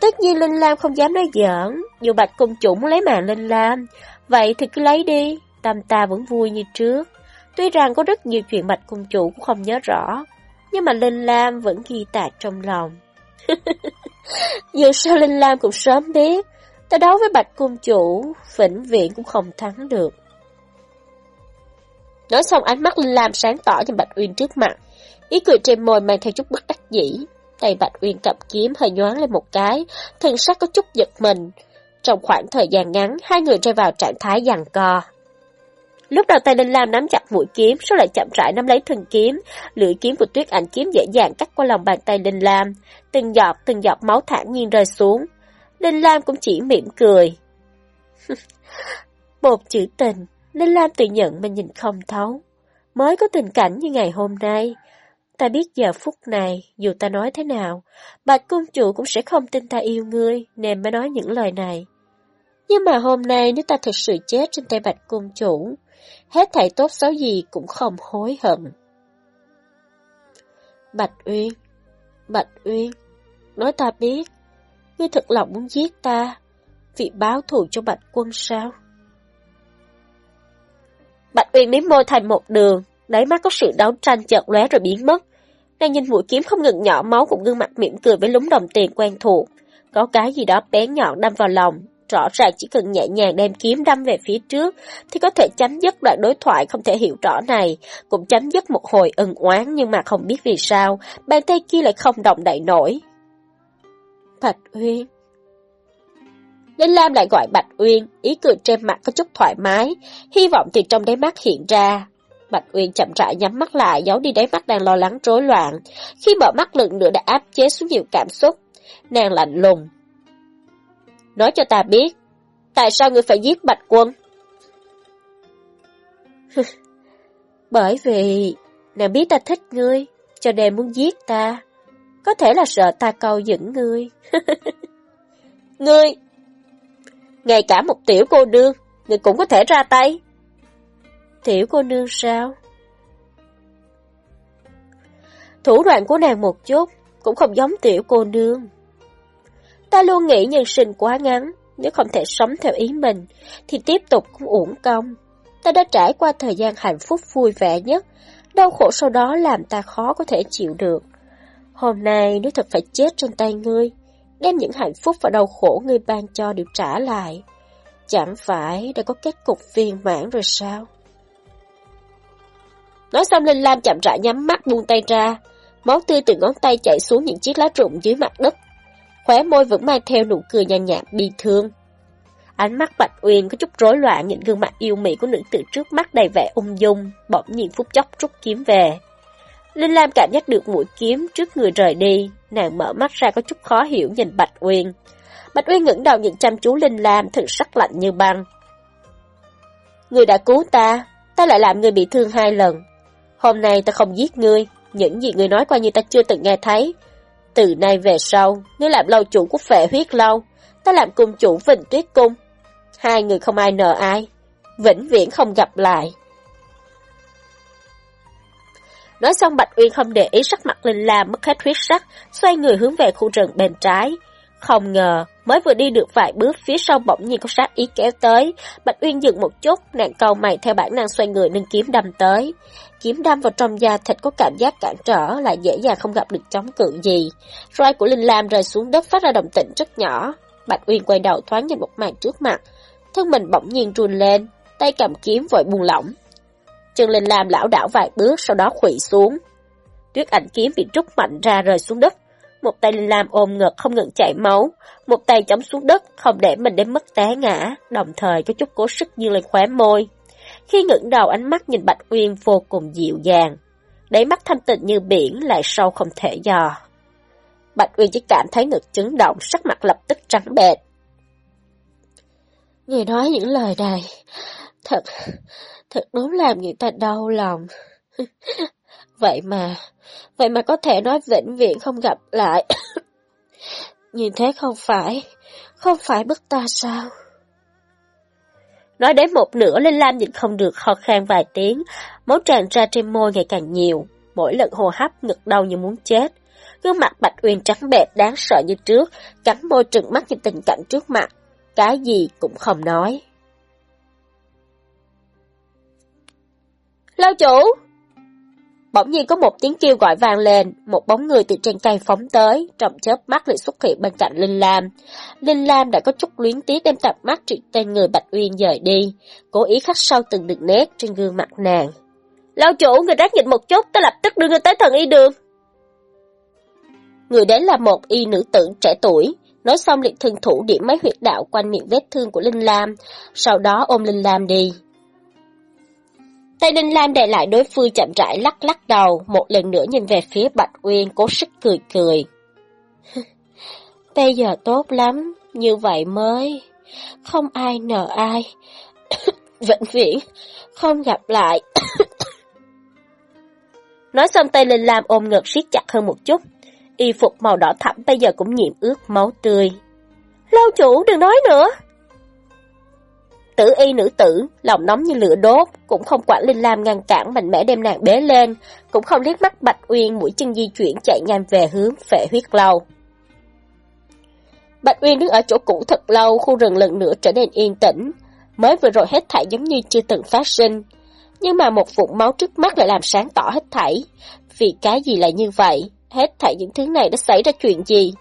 Tất nhiên Linh Lam không dám nói giỡn, dù Bạch Cung Chủ muốn lấy mạng Linh Lam, vậy thì cứ lấy đi, tâm ta vẫn vui như trước. Tuy rằng có rất nhiều chuyện Bạch Cung Chủ cũng không nhớ rõ, nhưng mà Linh Lam vẫn ghi tạc trong lòng. Dù sao Linh Lam cũng sớm biết, ta đấu với Bạch Cung Chủ, vĩnh viễn cũng không thắng được. Nói xong ánh mắt Linh Lam sáng tỏ nhìn Bạch Uyên trước mặt, ý cười trên môi mang theo chút bất đắc dĩ. Tay Bạch Uyên cầm kiếm hơi nhoáng lên một cái, thân sắc có chút giật mình. Trong khoảng thời gian ngắn, hai người rơi vào trạng thái giằng co. Lúc đầu tay Linh Lam nắm chặt mũi kiếm, sau lại chậm rãi nắm lấy thân kiếm, lưỡi kiếm của Tuyết Ảnh kiếm dễ dàng cắt qua lòng bàn tay Linh Lam, từng giọt từng giọt máu thản nhiên rơi xuống. Linh Lam cũng chỉ mỉm cười. một chữ tình, Linh Lam tự nhận mình nhìn không thấu. Mới có tình cảnh như ngày hôm nay, ta biết giờ phút này, dù ta nói thế nào, bạch cung chủ cũng sẽ không tin ta yêu ngươi, nên mới nói những lời này. Nhưng mà hôm nay nếu ta thực sự chết trên tay bạch cung chủ, hết thảy tốt xấu gì cũng không hối hận. Bạch Uyên, Bạch Uyên, nói ta biết, ngươi thật lòng muốn giết ta, vì báo thù cho Bạch quân sao? Bạch Uyên miếm môi thành một đường, đáy mắt có sự đấu tranh chợt lóe rồi biến mất. đang nhìn mũi kiếm không ngừng nhỏ máu cũng gương mặt mỉm cười với lúng đồng tiền quen thuộc. Có cái gì đó bé nhọn đâm vào lòng, rõ ràng chỉ cần nhẹ nhàng đem kiếm đâm về phía trước thì có thể chấm dứt đoạn đối thoại không thể hiểu rõ này, cũng chấm dứt một hồi ân oán nhưng mà không biết vì sao, bàn tay kia lại không động đậy nổi. Bạch Uyên Linh Lam lại gọi Bạch Uyên, ý cười trên mặt có chút thoải mái, hy vọng từ trong đáy mắt hiện ra. Bạch Uyên chậm rãi nhắm mắt lại, giấu đi đáy mắt đang lo lắng rối loạn. Khi mở mắt lần nữa đã áp chế xuống nhiều cảm xúc. Nàng lạnh lùng. Nói cho ta biết, tại sao ngươi phải giết Bạch Quân? Bởi vì nàng biết ta thích ngươi, cho nên muốn giết ta. Có thể là sợ ta câu dẫn ngươi. ngươi, ngay cả một tiểu cô nương, người cũng có thể ra tay. Tiểu cô nương sao? Thủ đoạn của nàng một chút, cũng không giống tiểu cô nương. Ta luôn nghĩ nhân sinh quá ngắn, nếu không thể sống theo ý mình, thì tiếp tục cũng uổng công. Ta đã trải qua thời gian hạnh phúc vui vẻ nhất, đau khổ sau đó làm ta khó có thể chịu được. Hôm nay nếu thật phải chết trên tay ngươi, đem những hạnh phúc và đau khổ ngươi ban cho đều trả lại. Chẳng phải đã có kết cục viên mãn rồi sao? Nói xong Linh Lam chậm rãi nhắm mắt buông tay ra, máu tươi từ ngón tay chảy xuống những chiếc lá rụng dưới mặt đất. Khóe môi vẫn mang theo nụ cười nhàn nhạt bi thương. Ánh mắt Bạch Uyên có chút rối loạn nhìn gương mặt yêu mị của nữ tử trước mắt đầy vẻ ung dung, bỗng nhiên phút chốc rút kiếm về. Linh Lam cảm giác được mũi kiếm trước người rời đi, nàng mở mắt ra có chút khó hiểu nhìn Bạch Uyên. Bạch Uyên ngẩng đầu nhìn chăm chú Linh Lam, thần sắc lạnh như băng. Người đã cứu ta, ta lại làm người bị thương hai lần. Hôm nay ta không giết ngươi, những gì ngươi nói qua như ta chưa từng nghe thấy. Từ nay về sau, ngươi làm lâu chủ của phệ huyết lâu, ta làm cung chủ Vịnh Tuyết Cung. Hai người không ai nợ ai, vĩnh viễn không gặp lại. Nói xong Bạch Uyên không để ý sắc mặt Linh Lam mất hết huyết sắc, xoay người hướng về khu rừng bên trái. Không ngờ, mới vừa đi được vài bước phía sau bỗng nhiên có sát ý kéo tới. Bạch Uyên dừng một chút, nàng cầu mày theo bản năng xoay người nên kiếm đâm tới. Kiếm đâm vào trong da thịt có cảm giác cản trở, lại dễ dàng không gặp được chống cự gì. Roi của Linh Lam rơi xuống đất phát ra đồng tĩnh rất nhỏ. Bạch Uyên quay đầu thoáng nhìn một màn trước mặt. Thân mình bỗng nhiên run lên, tay cầm kiếm vội buông lỏng. Trương Linh Lam lão đảo vài bước sau đó khủy xuống. Tuyết ảnh kiếm bị rút mạnh ra rơi xuống đất. Một tay Linh Lam ôm ngực không ngừng chảy máu, một tay chống xuống đất không để mình đến mất té ngã, đồng thời có chút cố sức như lên khóe môi. Khi ngẩng đầu ánh mắt nhìn Bạch Uyên vô cùng dịu dàng, đáy mắt thanh tịnh như biển lại sâu không thể dò. Bạch Uyên chỉ cảm thấy ngực chấn động, sắc mặt lập tức trắng bệch. Người nói những lời này, thật, thật đúng làm người ta đau lòng vậy mà, vậy mà có thể nói vĩnh viễn không gặp lại. Nhìn thế không phải, không phải bức ta sao? Nói đến một nửa Linh Lam nhìn không được ho khan vài tiếng, máu tràn ra trên môi ngày càng nhiều, mỗi lần hô hấp ngực đau như muốn chết. Gương mặt Bạch Uyên trắng bệch đáng sợ như trước, cắn môi trừng mắt nhìn tình cảnh trước mặt, cái gì cũng không nói. Lâu chủ! Bỗng nhiên có một tiếng kêu gọi vang lên, một bóng người từ trên cây phóng tới, trong chớp mắt lại xuất hiện bên cạnh Linh Lam. Linh Lam đã có chút luyến tiếc đem cặp mắt trị tên người Bạch Uyên dời đi, cố ý khắc sâu từng đường nét trên gương mặt nàng. Lão chủ, người rác nhịn một chút, ta lập tức đưa người tới thần y đường. Người đến là một y nữ tử trẻ tuổi, nói xong liệt thân thủ điểm mấy huyệt đạo quanh miệng vết thương của Linh Lam, sau đó ôm Linh Lam đi. Tay Linh Lam để lại đối phương chậm rãi lắc lắc đầu, một lần nữa nhìn về phía Bạch Uyên cố sức cười cười. Bây giờ tốt lắm, như vậy mới, không ai nợ ai, vĩnh viễn, không gặp lại. Nói xong tay Linh Lam ôm ngực siết chặt hơn một chút, y phục màu đỏ thẫm bây giờ cũng nhiễm ướt máu tươi. Lâu chủ đừng nói nữa! Tử y nữ tử, lòng nóng như lửa đốt, cũng không quản Linh Lam ngăn cản mạnh mẽ đem nàng bế lên, cũng không liếc mắt Bạch Uyên mũi chân di chuyển chạy nhanh về hướng phệ huyết lâu. Bạch Uyên đứng ở chỗ cũ thật lâu, khu rừng lần nữa trở nên yên tĩnh, mới vừa rồi hết thảy giống như chưa từng phát sinh. Nhưng mà một vụn máu trước mắt lại làm sáng tỏ hết thảy. Vì cái gì lại như vậy? Hết thảy những thứ này đã xảy ra chuyện gì?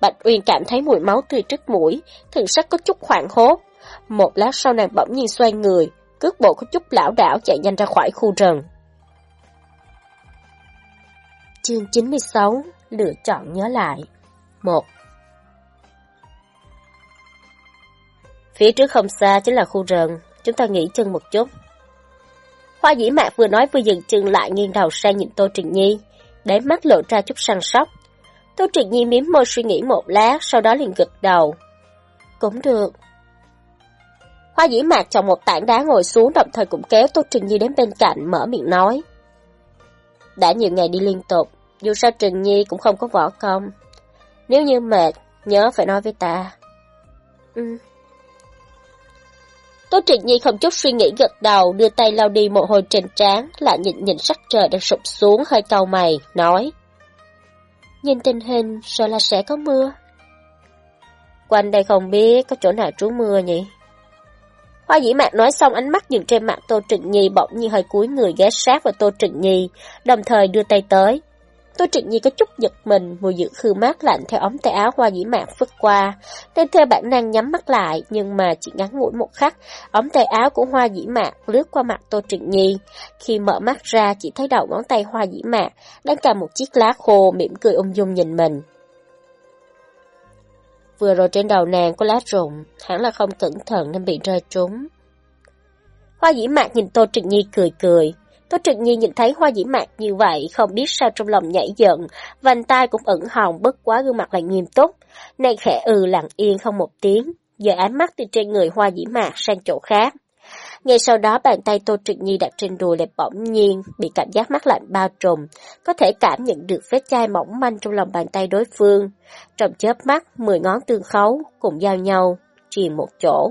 Bạch Uyên cảm thấy mùi máu tươi trước mũi, thường sắc có chút hoảng hốt. Một lát sau nàng bỗng nhiên xoay người, cước bộ có chút lão đảo chạy nhanh ra khỏi khu rừng. Chương 96 Lựa chọn nhớ lại 1 Phía trước không xa chính là khu rừng, chúng ta nghỉ chân một chút. Hoa dĩ mạc vừa nói vừa dừng chân lại nghiêng đầu sang nhìn Tô Trịnh Nhi, để mắt lộ ra chút săn sóc. Tô Trịnh Nhi miếm môi suy nghĩ một lát, sau đó liền gật đầu. Cũng được, Hoa dĩ mạc chọn một tảng đá ngồi xuống đồng thời cũng kéo Tô Trình Nhi đến bên cạnh mở miệng nói. Đã nhiều ngày đi liên tục, dù sao Trình Nhi cũng không có võ công. Nếu như mệt, nhớ phải nói với ta. Ừ. Tô Trình Nhi không chút suy nghĩ gật đầu, đưa tay lau đi một hồi trên trán, lại nhìn nhìn sắc trời đang sụp xuống hơi cau mày, nói. Nhìn tình hình, sợ là sẽ có mưa. Quanh đây không biết có chỗ nào trú mưa nhỉ? Hoa dĩ mạc nói xong ánh mắt dừng trên mặt Tô Trịnh Nhi bỗng như hơi cúi người ghé sát vào Tô Trịnh Nhi, đồng thời đưa tay tới. Tô Trịnh Nhi có chút giật mình, mùi dưỡng khư mát lạnh theo ống tay áo hoa dĩ mạc phất qua, nên theo bản năng nhắm mắt lại, nhưng mà chỉ ngắn ngủi một khắc, ống tay áo của hoa dĩ mạc lướt qua mặt Tô Trịnh Nhi. Khi mở mắt ra, chỉ thấy đầu ngón tay hoa dĩ mạc đang cầm một chiếc lá khô mỉm cười ung dung nhìn mình. Vừa rồi trên đầu nàng có lá rụng, hẳn là không cẩn thận nên bị rơi trúng. Hoa dĩ mạc nhìn Tô Trịnh Nhi cười cười. Tô Trịnh Nhi nhìn thấy hoa dĩ mạc như vậy, không biết sao trong lòng nhảy giận, vành tai cũng ẩn hồng bất quá gương mặt lại nghiêm túc. Nàng khẽ ừ lặng yên không một tiếng, giờ ánh mắt từ trên người hoa dĩ mạc sang chỗ khác. Ngay sau đó bàn tay Tô Trịnh Nhi đặt trên đùi lại bỗng nhiên, bị cảm giác mát lạnh bao trùm, có thể cảm nhận được vết chai mỏng manh trong lòng bàn tay đối phương. Trong chớp mắt, mười ngón tương khấu, cùng giao nhau, truyền một chỗ.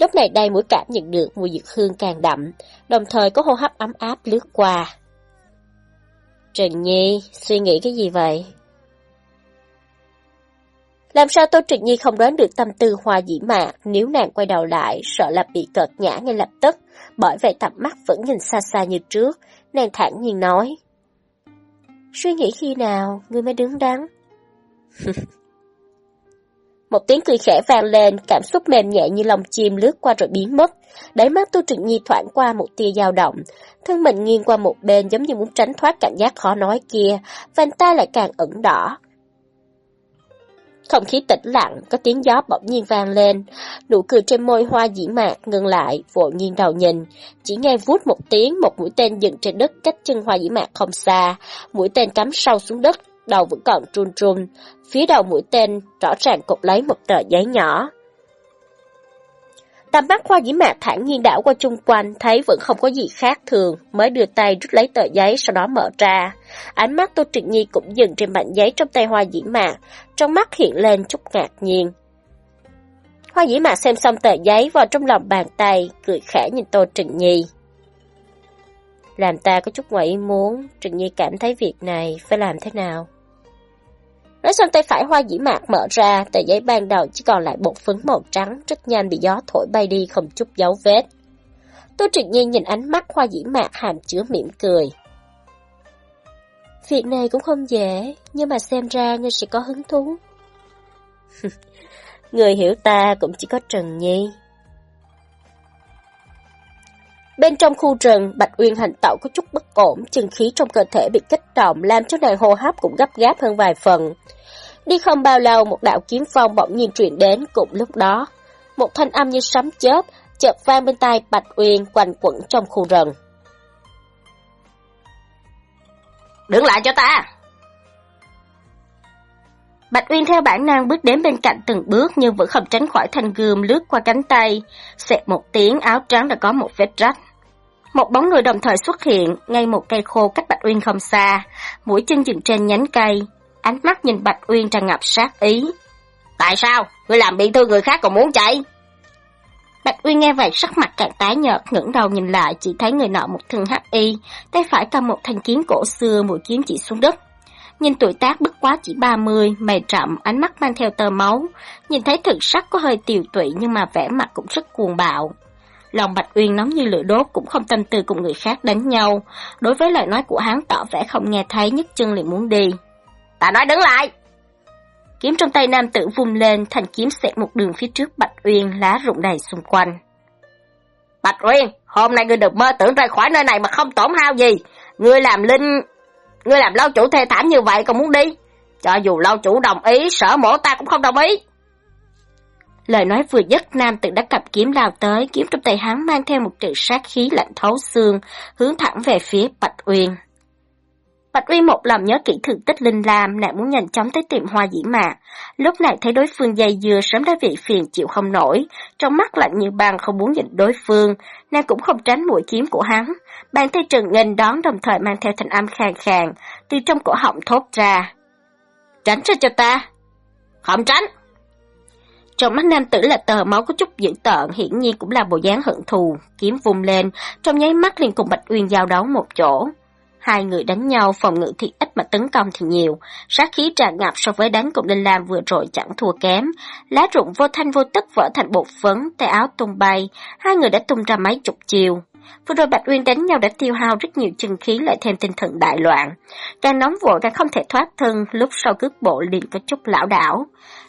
Lúc này đây mũi cảm nhận được mùi dược hương càng đậm, đồng thời có hô hấp ấm áp lướt qua. Trần Nhi, suy nghĩ cái gì vậy? Làm sao Tô Trịnh Nhi không đoán được tâm tư hoa dĩ mạc, nếu nàng quay đầu lại, sợ là bị cợt nhã ngay lập tức, bởi vậy tầm mắt vẫn nhìn xa xa như trước, nàng thản nhiên nói. Suy nghĩ khi nào, ngươi mới đứng đắn? Một tiếng cười khẽ vang lên, cảm xúc mềm nhẹ như lòng chim lướt qua rồi biến mất. Đáy mắt Tô Trịnh Nhi thoảng qua một tia dao động, thân mình nghiêng qua một bên giống như muốn tránh thoát cảm giác khó nói kia, vành tay lại càng ẩn đỏ. Không khí tĩnh lặng, có tiếng gió bỗng nhiên vang lên, nụ cười trên môi hoa dĩ mạc ngừng lại, vội nghiêng đầu nhìn. Chỉ nghe vút một tiếng, một mũi tên dựng trên đất cách chân hoa dĩ mạc không xa, mũi tên cắm sâu xuống đất, đầu vẫn còn run run. Phía đầu mũi tên rõ ràng cột lấy một tờ giấy nhỏ. Tầm mắt khoa dĩ mạc thẳng nhiên đảo qua chung quanh, thấy vẫn không có gì khác thường, mới đưa tay rút lấy tờ giấy sau đó mở ra. Ánh mắt Tô Trịnh Nhi cũng dừng trên mảnh giấy trong tay hoa dĩ mạc, trong mắt hiện lên chút ngạc nhiên. Hoa dĩ mạc xem xong tờ giấy vào trong lòng bàn tay, cười khẽ nhìn Tô Trịnh Nhi. Làm ta có chút ngoại ý muốn, Trịnh Nhi cảm thấy việc này phải làm thế nào? Nói xong tay phải hoa dĩ mạc mở ra, tờ giấy ban đầu chỉ còn lại bột phấn màu trắng, rất nhanh bị gió thổi bay đi không chút dấu vết. Tô Trịnh Nhi nhìn ánh mắt hoa dĩ mạc hàm chứa mỉm cười. Việc này cũng không dễ, nhưng mà xem ra ngươi sẽ có hứng thú. người hiểu ta cũng chỉ có Trần Nhi. Bên trong khu rừng, Bạch Uyên hành tẩu có chút bất ổn, chân khí trong cơ thể bị kích động, làm cho nàng hô hấp cũng gấp gáp hơn vài phần. Đi không bao lâu, một đạo kiếm phong bỗng nhiên truyền đến cùng lúc đó. Một thanh âm như sấm chớp, chợt vang bên tai Bạch Uyên quanh quẩn trong khu rừng. Đứng lại cho ta! Bạch Uyên theo bản năng bước đến bên cạnh từng bước nhưng vẫn không tránh khỏi thanh gươm lướt qua cánh tay. Xẹt một tiếng áo trắng đã có một vết rách. Một bóng người đồng thời xuất hiện, ngay một cây khô cách Bạch Uyên không xa, mũi chân dừng trên nhánh cây, ánh mắt nhìn Bạch Uyên tràn ngập sát ý. Tại sao? Ngươi làm bị thương người khác còn muốn chạy? Bạch Uyên nghe vậy sắc mặt càng tái nhợt, ngẩng đầu nhìn lại chỉ thấy người nọ một thân hắc y, tay phải cầm một thanh kiếm cổ xưa, mũi kiếm chỉ xuống đất. Nhìn tuổi tác bất quá chỉ 30, mày trậm, ánh mắt mang theo tơ máu, nhìn thấy thực sắc có hơi tiều tụy nhưng mà vẻ mặt cũng rất cuồng bạo. Lòng Bạch Uyên nóng như lửa đốt cũng không tâm tư cùng người khác đánh nhau. Đối với lời nói của hắn tỏ vẻ không nghe thấy nhấc chân liền muốn đi. Ta nói đứng lại! Kiếm trong tay nam tử vung lên, thành kiếm xẹt một đường phía trước Bạch Uyên, lá rụng đầy xung quanh. Bạch Uyên, hôm nay ngươi được mơ tưởng ra khỏi nơi này mà không tổn hao gì. Ngươi làm linh... Ngươi làm lâu chủ thê thảm như vậy còn muốn đi? Cho dù lâu chủ đồng ý, sở mổ ta cũng không đồng ý. Lời nói vừa dứt, nam tử đã cặp kiếm lao tới, kiếm trong tay hắn mang theo một trận sát khí lạnh thấu xương, hướng thẳng về phía Bạch Uyên. Bạch Uyên một lòng nhớ kỹ thường tích Linh Lam, nàng muốn nhanh chóng tới tìm hoa dĩ mạc. Lúc này thấy đối phương dây dưa sớm đã bị phiền chịu không nổi, trong mắt lạnh như băng không muốn nhìn đối phương, nàng cũng không tránh mũi kiếm của hắn. Bàn tay trần nghênh đón đồng thời mang theo thanh âm khàn khàn, từ trong cổ họng thốt ra. Tránh ra cho ta. Không tránh. Trong mắt nam tử là tờ máu có chút dữ tợn, hiển nhiên cũng là bộ dáng hận thù, kiếm vùng lên, trong nháy mắt liền cùng Bạch Uyên giao đấu một chỗ. Hai người đánh nhau phòng ngự thì ít mà tấn công thì nhiều, sát khí tràn ngập so với đánh cùng linh Lam vừa rồi chẳng thua kém. Lá rụng vô thanh vô tức vỡ thành bột phấn, tay áo tung bay, hai người đã tung ra mấy chục chiều. Vừa rồi Bạch Uyên đánh nhau đã tiêu hao rất nhiều chân khí lại thêm tinh thần đại loạn. Càng nóng vội càng không thể thoát thân, lúc sau cước bộ liền có chút lão đảo.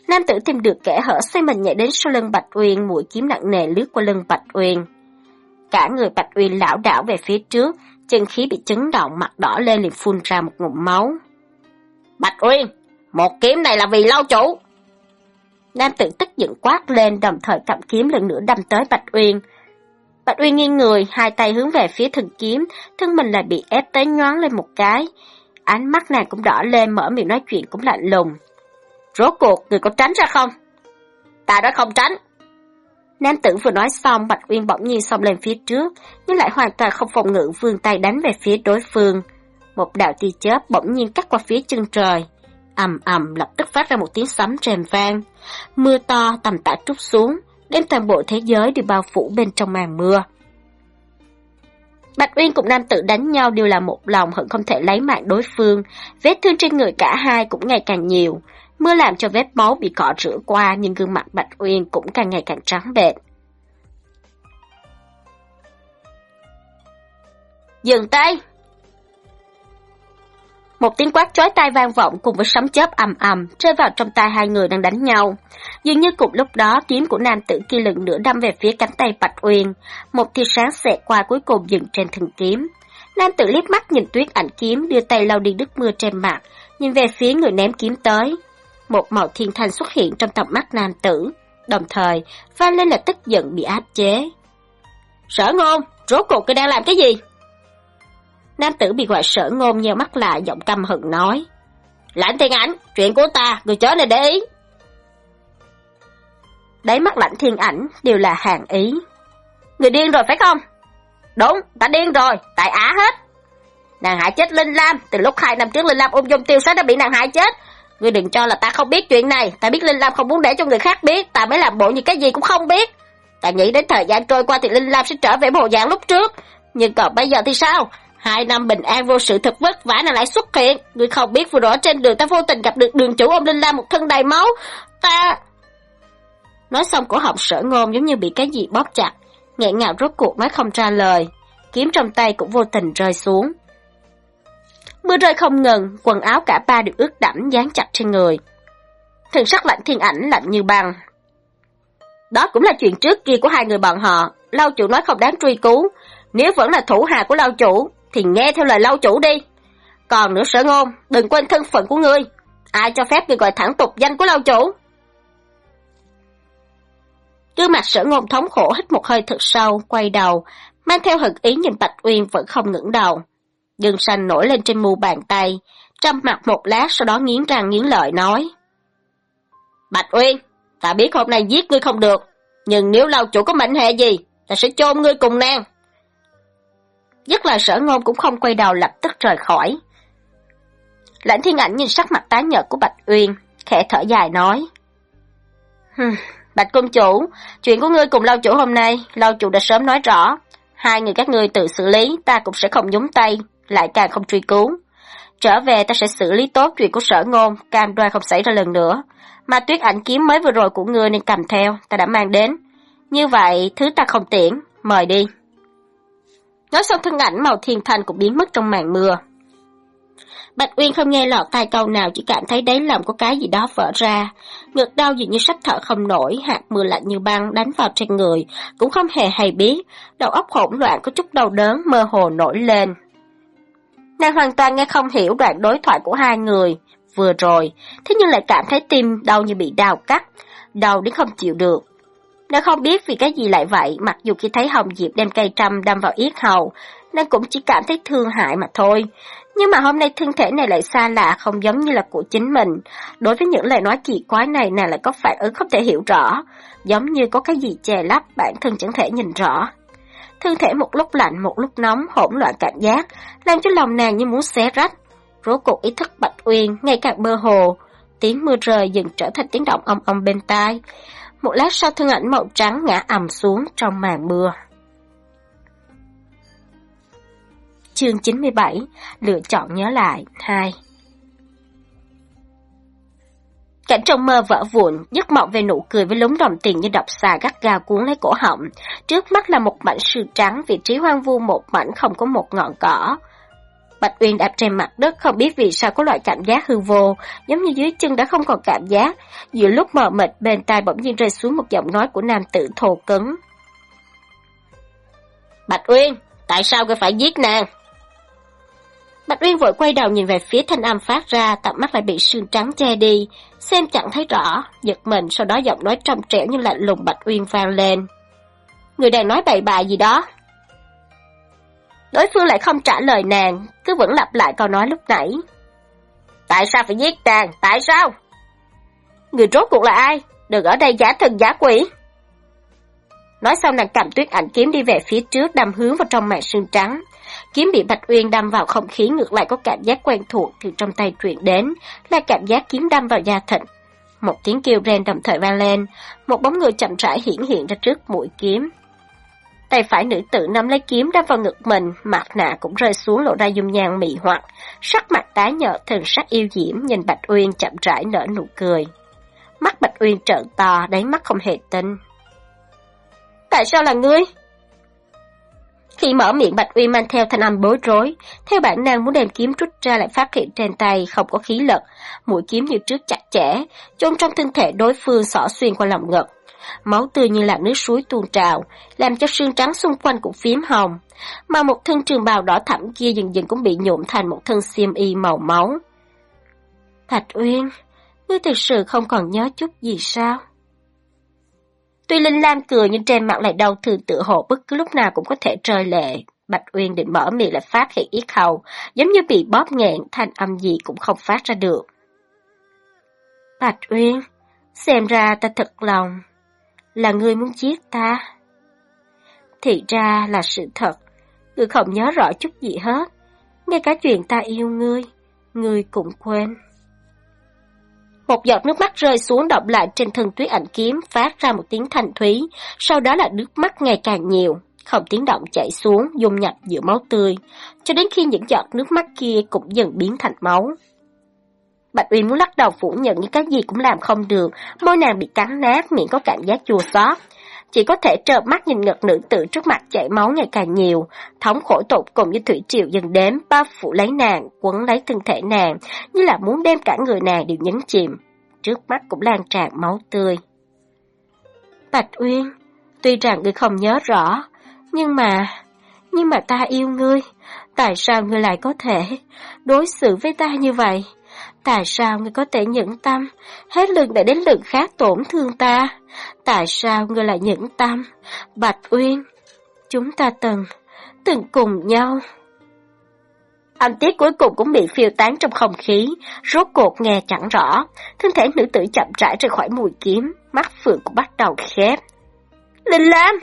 Nam tử tìm được kẻ hở xoay mình nhảy đến sau lưng Bạch Uyên, mũi kiếm nặng nề lướt qua lưng Bạch Uyên. Cả người Bạch Uyên lảo đảo về phía trước, chân khí bị chấn động, mặt đỏ lên liền phun ra một ngụm máu. Bạch Uyên, một kiếm này là vì lâu chủ. Nam tử tức giận quát lên, đồng thời cầm kiếm lần nữa đâm tới Bạch Uyên. Bạch Uyên nghiêng người, hai tay hướng về phía thần kiếm, thân mình lại bị ép tới nhoáng lên một cái. Ánh mắt nàng cũng đỏ lên, mở miệng nói chuyện cũng lạnh lùng. Rốt cuộc, người có tránh ra không? Ta đã không tránh. Nam tử vừa nói xong, Bạch Uyên bỗng nhiên xông lên phía trước, nhưng lại hoàn toàn không phòng ngự vươn tay đánh về phía đối phương. Một đạo tia chớp bỗng nhiên cắt qua phía chân trời. ầm ầm lập tức phát ra một tiếng sấm rèm vang. Mưa to tầm tã trút xuống, đem toàn bộ thế giới đều bao phủ bên trong màn mưa. Bạch Uyên cùng nam tử đánh nhau đều là một lòng hận không thể lấy mạng đối phương, vết thương trên người cả hai cũng ngày càng nhiều, Mưa làm cho vết máu bị cọ rửa qua nhưng gương mặt Bạch Uyên cũng càng ngày càng trắng bệch. Dừng tay! Một tiếng quát chói tai vang vọng cùng với sấm chớp ầm ầm rơi vào trong tai hai người đang đánh nhau. Dường như cùng lúc đó kiếm của nam tử kia lần nữa đâm về phía cánh tay Bạch Uyên, một tia sáng xẹt qua cuối cùng dừng trên thân kiếm. Nam tử liếc mắt nhìn tuyết ảnh kiếm đưa tay lau đi nước mưa trên mặt, nhìn về phía người ném kiếm tới. Một màu thiên thanh xuất hiện trong tầm mắt nam tử, đồng thời vang lên là tức giận bị áp chế. Sở ngôn, rốt cuộc cái đang làm cái gì? Nam tử bị gọi sở ngôn nheo mắt lại giọng căm hận nói. Lãnh thiên ảnh, chuyện của ta, người chớ nên để ý. Đáy mắt lãnh thiên ảnh đều là hàng ý. Người điên rồi phải không? Đúng, ta điên rồi, tại Á hết. Nàng hại chết Linh Lam, từ lúc hai năm trước Linh Lam ung dung tiêu sát đã bị nàng hại chết. Ngươi đừng cho là ta không biết chuyện này, ta biết Linh Lam không muốn để cho người khác biết, ta mới làm bộ như cái gì cũng không biết. Ta nghĩ đến thời gian trôi qua thì Linh Lam sẽ trở về bộ dạng lúc trước, nhưng còn bây giờ thì sao? Hai năm bình an vô sự thật vất vả này lại xuất hiện, ngươi không biết vừa rồi trên đường ta vô tình gặp được đường chủ ôm Linh Lam một thân đầy máu, ta... Nói xong cổ họng sở ngôn giống như bị cái gì bóp chặt, nghẹn ngào rốt cuộc nói không ra lời, kiếm trong tay cũng vô tình rơi xuống. Mưa rơi không ngừng, quần áo cả ba đều ướt đẫm dán chặt trên người. Thần sắc lạnh thiên ảnh lạnh như băng. Đó cũng là chuyện trước kia của hai người bọn họ, lâu chủ nói không đáng truy cứu. Nếu vẫn là thủ hạ của lâu chủ, thì nghe theo lời lâu chủ đi. Còn nữa sở ngôn, đừng quên thân phận của ngươi. Ai cho phép ngươi gọi thẳng tục danh của lâu chủ? Gương mặt sở ngôn thống khổ hít một hơi thật sâu, quay đầu, mang theo hận ý nhìn Bạch Uyên vẫn không ngẩng đầu. Gương xanh nổi lên trên mu bàn tay, trăm mặt một lát sau đó nghiến răng nghiến lợi nói. Bạch Uyên, ta biết hôm nay giết ngươi không được, nhưng nếu lâu chủ có mệnh hệ gì, ta sẽ chôn ngươi cùng nàng. Nhất là sở ngôn cũng không quay đầu lập tức rời khỏi. Lãnh thiên ảnh nhìn sắc mặt tái nhợt của Bạch Uyên, khẽ thở dài nói. Bạch công chủ, chuyện của ngươi cùng lâu chủ hôm nay, lâu chủ đã sớm nói rõ. Hai người các ngươi tự xử lý, ta cũng sẽ không nhúng tay, lại càng không truy cứu. Trở về ta sẽ xử lý tốt chuyện của sở ngôn, cam đoan không xảy ra lần nữa. Mà tuyết ảnh kiếm mới vừa rồi của ngươi nên cầm theo, ta đã mang đến. Như vậy, thứ ta không tiễn, mời đi. Nói xong thân ảnh màu thiên thanh cũng biến mất trong màn mưa. Bạch Uyên không nghe lọt tai câu nào chỉ cảm thấy đáy lòng có cái gì đó vỡ ra. Ngực đau dường như sắp thở không nổi, hạt mưa lạnh như băng đánh vào trên người, cũng không hề hay biết. Đầu óc hỗn loạn có chút đau đớn mơ hồ nổi lên. Nàng hoàn toàn nghe không hiểu đoạn đối thoại của hai người vừa rồi, thế nhưng lại cảm thấy tim đau như bị đào cắt, đau đến không chịu được. Nàng không biết vì cái gì lại vậy, mặc dù khi thấy Hồng Diệp đem cây trăm đâm vào yết hầu, nàng cũng chỉ cảm thấy thương hại mà thôi. Nhưng mà hôm nay thân thể này lại xa lạ không giống như là của chính mình. Đối với những lời nói kỳ quái này nàng lại có phản ứng không thể hiểu rõ, giống như có cái gì che lấp bản thân chẳng thể nhìn rõ. Thân thể một lúc lạnh một lúc nóng hỗn loạn cảm giác, làm cho lòng nàng như muốn xé rách. Rốt cuộc ý thức Bạch Uyên ngày càng mơ hồ, tiếng mưa rơi dần trở thành tiếng động ong ong bên tai. Một lát sau thân ảnh màu trắng ngã ầm xuống trong màn mưa. Chương 97 Lựa chọn nhớ lại 2 Cảnh trong mơ vỡ vụn, giấc mộng về nụ cười với lúng đồng tiền như độc xà gắt gao cuốn lấy cổ họng. Trước mắt là một mảnh sương trắng, vị trí hoang vu một mảnh không có một ngọn cỏ. Bạch Uyên đạp trên mặt đất không biết vì sao có loại cảm giác hư vô, giống như dưới chân đã không còn cảm giác. Giữa lúc mờ mịt bên tai bỗng nhiên rơi xuống một giọng nói của nam tử thô cứng. Bạch Uyên, tại sao ngươi phải giết nàng? Bạch Uyên vội quay đầu nhìn về phía thanh âm phát ra, tầm mắt lại bị sương trắng che đi, xem chẳng thấy rõ, giật mình sau đó giọng nói trong trẻo như lạnh lùng Bạch Uyên vang lên. Người đang nói bậy bạ gì đó? Đối phương lại không trả lời nàng, cứ vẫn lặp lại câu nói lúc nãy. Tại sao phải giết nàng? Tại sao? Người rốt cuộc là ai? Đừng ở đây giả thần giả quỷ. Nói xong nàng cầm tuyết ảnh kiếm đi về phía trước đâm hướng vào trong màn sương trắng. Kiếm bị Bạch Uyên đâm vào không khí ngược lại có cảm giác quen thuộc từ trong tay truyền đến, là cảm giác kiếm đâm vào da thịt. Một tiếng kêu ren đồng thời vang lên, một bóng người chậm rãi hiển hiện ra trước mũi kiếm. Tay phải nữ tử nắm lấy kiếm đâm vào ngực mình, mặt nạ cũng rơi xuống lộ ra dung nhan mị hoặc, sắc mặt tái nhợt thần sắc yêu diễm nhìn Bạch Uyên chậm rãi nở nụ cười. Mắt Bạch Uyên trợn to, đáy mắt không hề tin. Tại sao là ngươi? Khi mở miệng Bạch Uy mang theo thanh âm bối rối, theo bản năng muốn đem kiếm rút ra lại phát hiện trên tay không có khí lực, mũi kiếm như trước chặt chẽ, chôn trong thân thể đối phương xỏ xuyên qua lòng ngực. Máu tươi như là nước suối tuôn trào, làm cho xương trắng xung quanh cũng phím hồng, mà một thân trường bào đỏ thẫm kia dần dần cũng bị nhuộm thành một thân xiêm y màu máu. Bạch Uyên, ngươi thực sự không còn nhớ chút gì sao? Tuy Linh Lam cười nhưng trên mặt lại đau thương tự hồ bất cứ lúc nào cũng có thể rơi lệ. Bạch Uyên định mở miệng lại phát hiện yết hầu, giống như bị bóp nghẹn, thanh âm gì cũng không phát ra được. Bạch Uyên, xem ra ta thật lòng, là ngươi muốn giết ta. Thì ra là sự thật, ngươi không nhớ rõ chút gì hết, ngay cả chuyện ta yêu ngươi, ngươi cũng quên. Một giọt nước mắt rơi xuống đọng lại trên thân tuyết ảnh kiếm, phát ra một tiếng thanh thúy, sau đó là nước mắt ngày càng nhiều, không tiếng động chảy xuống, dung nhập giữa máu tươi, cho đến khi những giọt nước mắt kia cũng dần biến thành máu. Bạch Uyên muốn lắc đầu phủ nhận những cái gì cũng làm không được, môi nàng bị cắn nát, miệng có cảm giác chua xót. Chỉ có thể trợn mắt nhìn ngực nữ tử trước mặt chảy máu ngày càng nhiều, thống khổ tột cùng như thủy triều dần đếm, bao phủ lấy nàng, quấn lấy thân thể nàng, như là muốn đem cả người nàng đều nhấn chìm. Trước mắt cũng lan tràn máu tươi. Bạch Uyên, tuy rằng ngươi không nhớ rõ, nhưng mà, nhưng mà ta yêu ngươi, tại sao ngươi lại có thể đối xử với ta như vậy? Tại sao ngươi có thể nhẫn tâm, hết lượt để đến lượt khác tổn thương ta? Tại sao ngươi lại nhẫn tâm? Bạch Uyên, chúng ta từng, từng cùng nhau. Âm tiết cuối cùng cũng bị phiêu tán trong không khí, rốt cuộc nghe chẳng rõ. Thân thể nữ tử chậm rãi rời khỏi mùi kiếm, mắt phượng cũng bắt đầu khép. Linh Lam!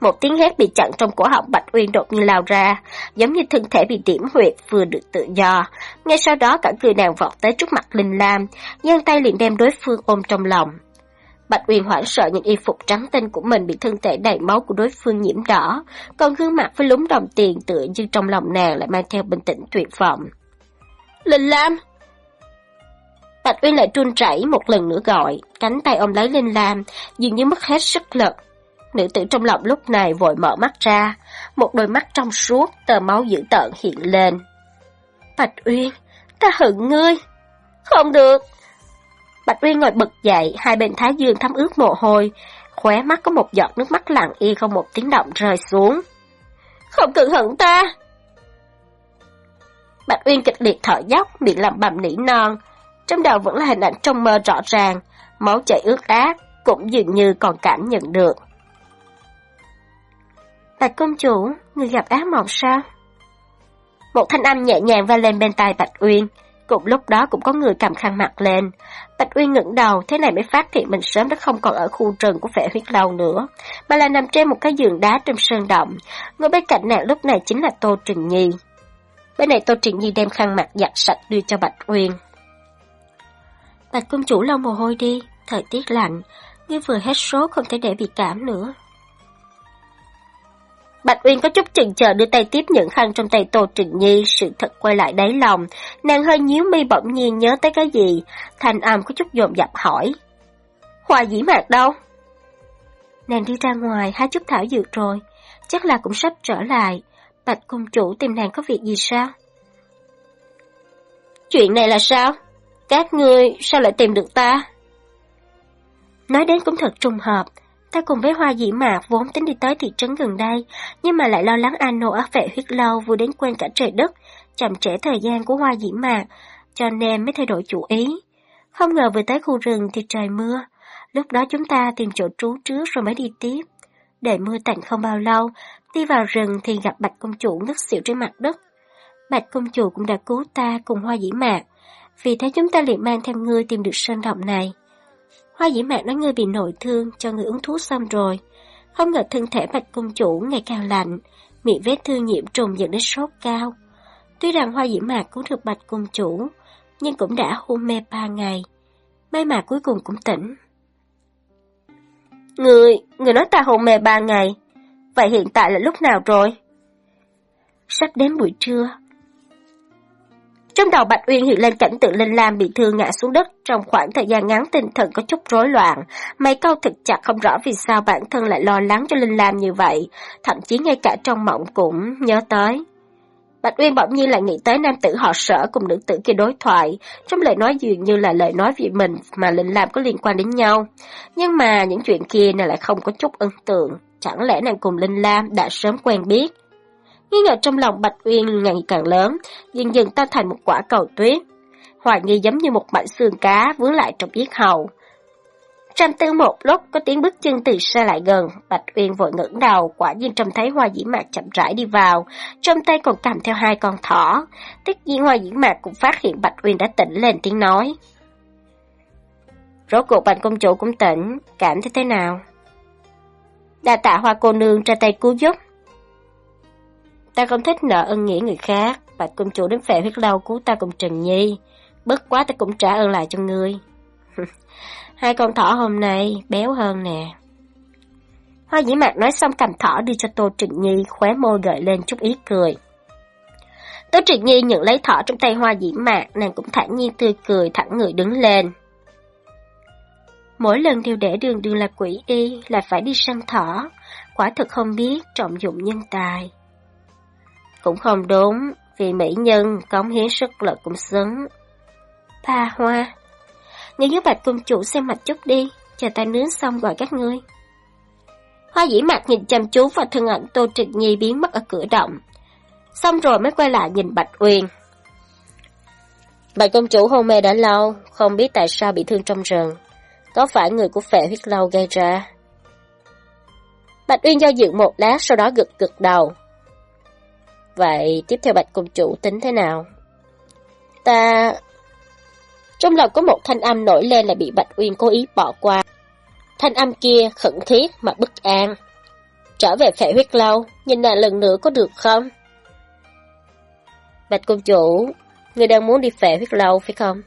Một tiếng hét bị chặn trong cổ họng Bạch Uyên đột nhiên lao ra, giống như thân thể bị điểm huyệt vừa được tự do. Ngay sau đó cả người nàng vọt tới trước mặt Linh Lam, giang tay liền đem đối phương ôm trong lòng. Bạch Uyên hoảng sợ những y phục trắng tinh của mình bị thân thể đầy máu của đối phương nhiễm đỏ, còn gương mặt với lúng đồng tiền tựa như trong lòng nàng lại mang theo bình tĩnh tuyệt vọng. Linh Lam! Bạch Uyên lại run rẩy một lần nữa gọi, cánh tay ông lấy Linh Lam, dường như mất hết sức lực. Nữ tử trong lòng lúc này vội mở mắt ra, một đôi mắt trong suốt, tờ máu dữ tợn hiện lên. Bạch Uyên, ta hận ngươi! Không được! Bạch Uyên ngồi bật dậy, hai bên thái dương thấm ướt mồ hôi, khóe mắt có một giọt nước mắt lặng yên không một tiếng động rơi xuống. Không cần hận ta! Bạch Uyên kịch liệt thở dốc, miệng làm bầm nỉ non. Trong đầu vẫn là hình ảnh trong mơ rõ ràng, máu chảy ướt át, cũng dường như còn cảm nhận được. Bạch công chủ, người gặp ác mộng sao? Một thanh âm nhẹ nhàng vang lên bên tai Bạch Uyên, Cùng lúc đó cũng có người cầm khăn mặt lên. Bạch Uyên ngẩng đầu, thế này mới phát hiện mình sớm đã không còn ở khu rừng của vẻ huyết lâu nữa, mà là nằm trên một cái giường đá trong sơn động. Người bên cạnh nàng lúc này chính là Tô Trình Nhi. Bên này Tô Trình Nhi đem khăn mặt giặt sạch đưa cho Bạch Uyên. Bạch công chủ lau mồ hôi đi, thời tiết lạnh, ngươi vừa hết số không thể để bị cảm nữa. Bạch Uyên có chút chần chờ đưa tay tiếp nhận khăn trong tay Tô Trình Nhi, sự thật quay lại đáy lòng, nàng hơi nhíu mi bỗng nhiên nhớ tới cái gì, thanh âm có chút dồn dập hỏi. Hoa dĩ mạc đâu? Nàng đi ra ngoài hái chút thảo dược rồi, chắc là cũng sắp trở lại. Bạch công chủ tìm nàng có việc gì sao? Chuyện này là sao? Các ngươi sao lại tìm được ta? Nói đến cũng thật trùng hợp, Ta cùng với Hoa Dĩ Mạc vốn tính đi tới thị trấn gần đây, nhưng mà lại lo lắng Ano ở vệ huyết lâu vừa đến quên cả trời đất, chậm trễ thời gian của Hoa Dĩ Mạc, cho nên mới thay đổi chủ ý. Không ngờ vừa tới khu rừng thì trời mưa, lúc đó chúng ta tìm chỗ trú trước rồi mới đi tiếp. Để mưa tạnh không bao lâu, đi vào rừng thì gặp Bạch Công Chủ ngất xỉu trên mặt đất. Bạch Công Chủ cũng đã cứu ta cùng Hoa Dĩ Mạc, vì thế chúng ta liền mang theo ngươi tìm được sơn động này. Hoa dĩ mạc nói ngươi bị nội thương cho người uống thuốc xong rồi. Không ngờ thân thể bạch công chủ ngày càng lạnh, miệng vết thương nhiễm trùng dẫn đến sốt cao. Tuy rằng hoa dĩ mạc cứu được bạch công chủ, nhưng cũng đã hôn mê ba ngày. May mà cuối cùng cũng tỉnh. Người, người nói ta hôn mê ba ngày, Vậy hiện tại là lúc nào rồi? Sắp đến buổi trưa. Trong đầu Bạch Uyên hiện lên cảnh tượng Linh Lam bị thương ngã xuống đất trong khoảng thời gian ngắn tinh thần có chút rối loạn. Mấy câu thực chặt không rõ vì sao bản thân lại lo lắng cho Linh Lam như vậy, thậm chí ngay cả trong mộng cũng nhớ tới. Bạch Uyên bỗng nhiên lại nghĩ tới nam tử họ sở cùng nữ tử kia đối thoại, trong lời nói dường như là lời nói vì mình mà Linh Lam có liên quan đến nhau. Nhưng mà những chuyện kia này lại không có chút ấn tượng, chẳng lẽ nàng cùng Linh Lam đã sớm quen biết. Nghi ngờ trong lòng Bạch Uyên ngày càng lớn, dần dần tan thành một quả cầu tuyết. Hoài nghi giống như một mảnh xương cá vướng lại trong yết hầu. trăm tư một lúc có tiếng bước chân từ xa lại gần, Bạch Uyên vội ngẩng đầu, quả nhiên trông thấy Hoa Dĩ Mạc chậm rãi đi vào, trong tay còn cầm theo hai con thỏ. Tất nhiên Hoa Dĩ Mạc cũng phát hiện Bạch Uyên đã tỉnh lên tiếng nói. Rốt cuộc Bạch Công Chủ cũng tỉnh, cảm thấy thế nào? Đà tạ Hoa cô nương ra tay cứu giúp. Ta không thích nợ ân nghĩa người khác, Bạch Công Chủ đến phệ huyết lâu cứu ta cùng Trần Nhi, bất quá ta cũng trả ơn lại cho ngươi. Hai con thỏ hôm nay béo hơn nè. Hoa dĩ mạc nói xong cầm thỏ đi cho Tô Trịnh Nhi, khóe môi gợi lên chút ý cười. Tô Trịnh Nhi nhận lấy thỏ trong tay hoa dĩ mạc, nàng cũng thản nhiên tươi cười thẳng người đứng lên. Mỗi lần đều để đường đường là quỷ y, lại phải đi săn thỏ, quả thực không biết trọng dụng nhân tài. Cũng không đúng, vì mỹ nhân cống hiến sức lực cũng xứng. Ba hoa, Người giúp bạch công chủ xem mặt chút đi, chờ ta nướng xong gọi các ngươi. Hoa dĩ mặt nhìn chăm chú vào thân ảnh Tô Trịnh Nhi biến mất ở cửa động. Xong rồi mới quay lại nhìn Bạch Uyên. Bạch công chủ hôn mê đã lâu, không biết tại sao bị thương trong rừng. Có phải người của phệ huyết lâu gây ra? Bạch Uyên do dự một lát sau đó gật gật đầu. Vậy tiếp theo Bạch công chủ tính thế nào? Ta trong lòng có một thanh âm nổi lên là bị Bạch Uyên cố ý bỏ qua. Thanh âm kia khẩn thiết mà bất an. Trở về phệ huyết lâu, nhìn nàng lần nữa có được không? Bạch công chủ, người đang muốn đi phệ huyết lâu phải không?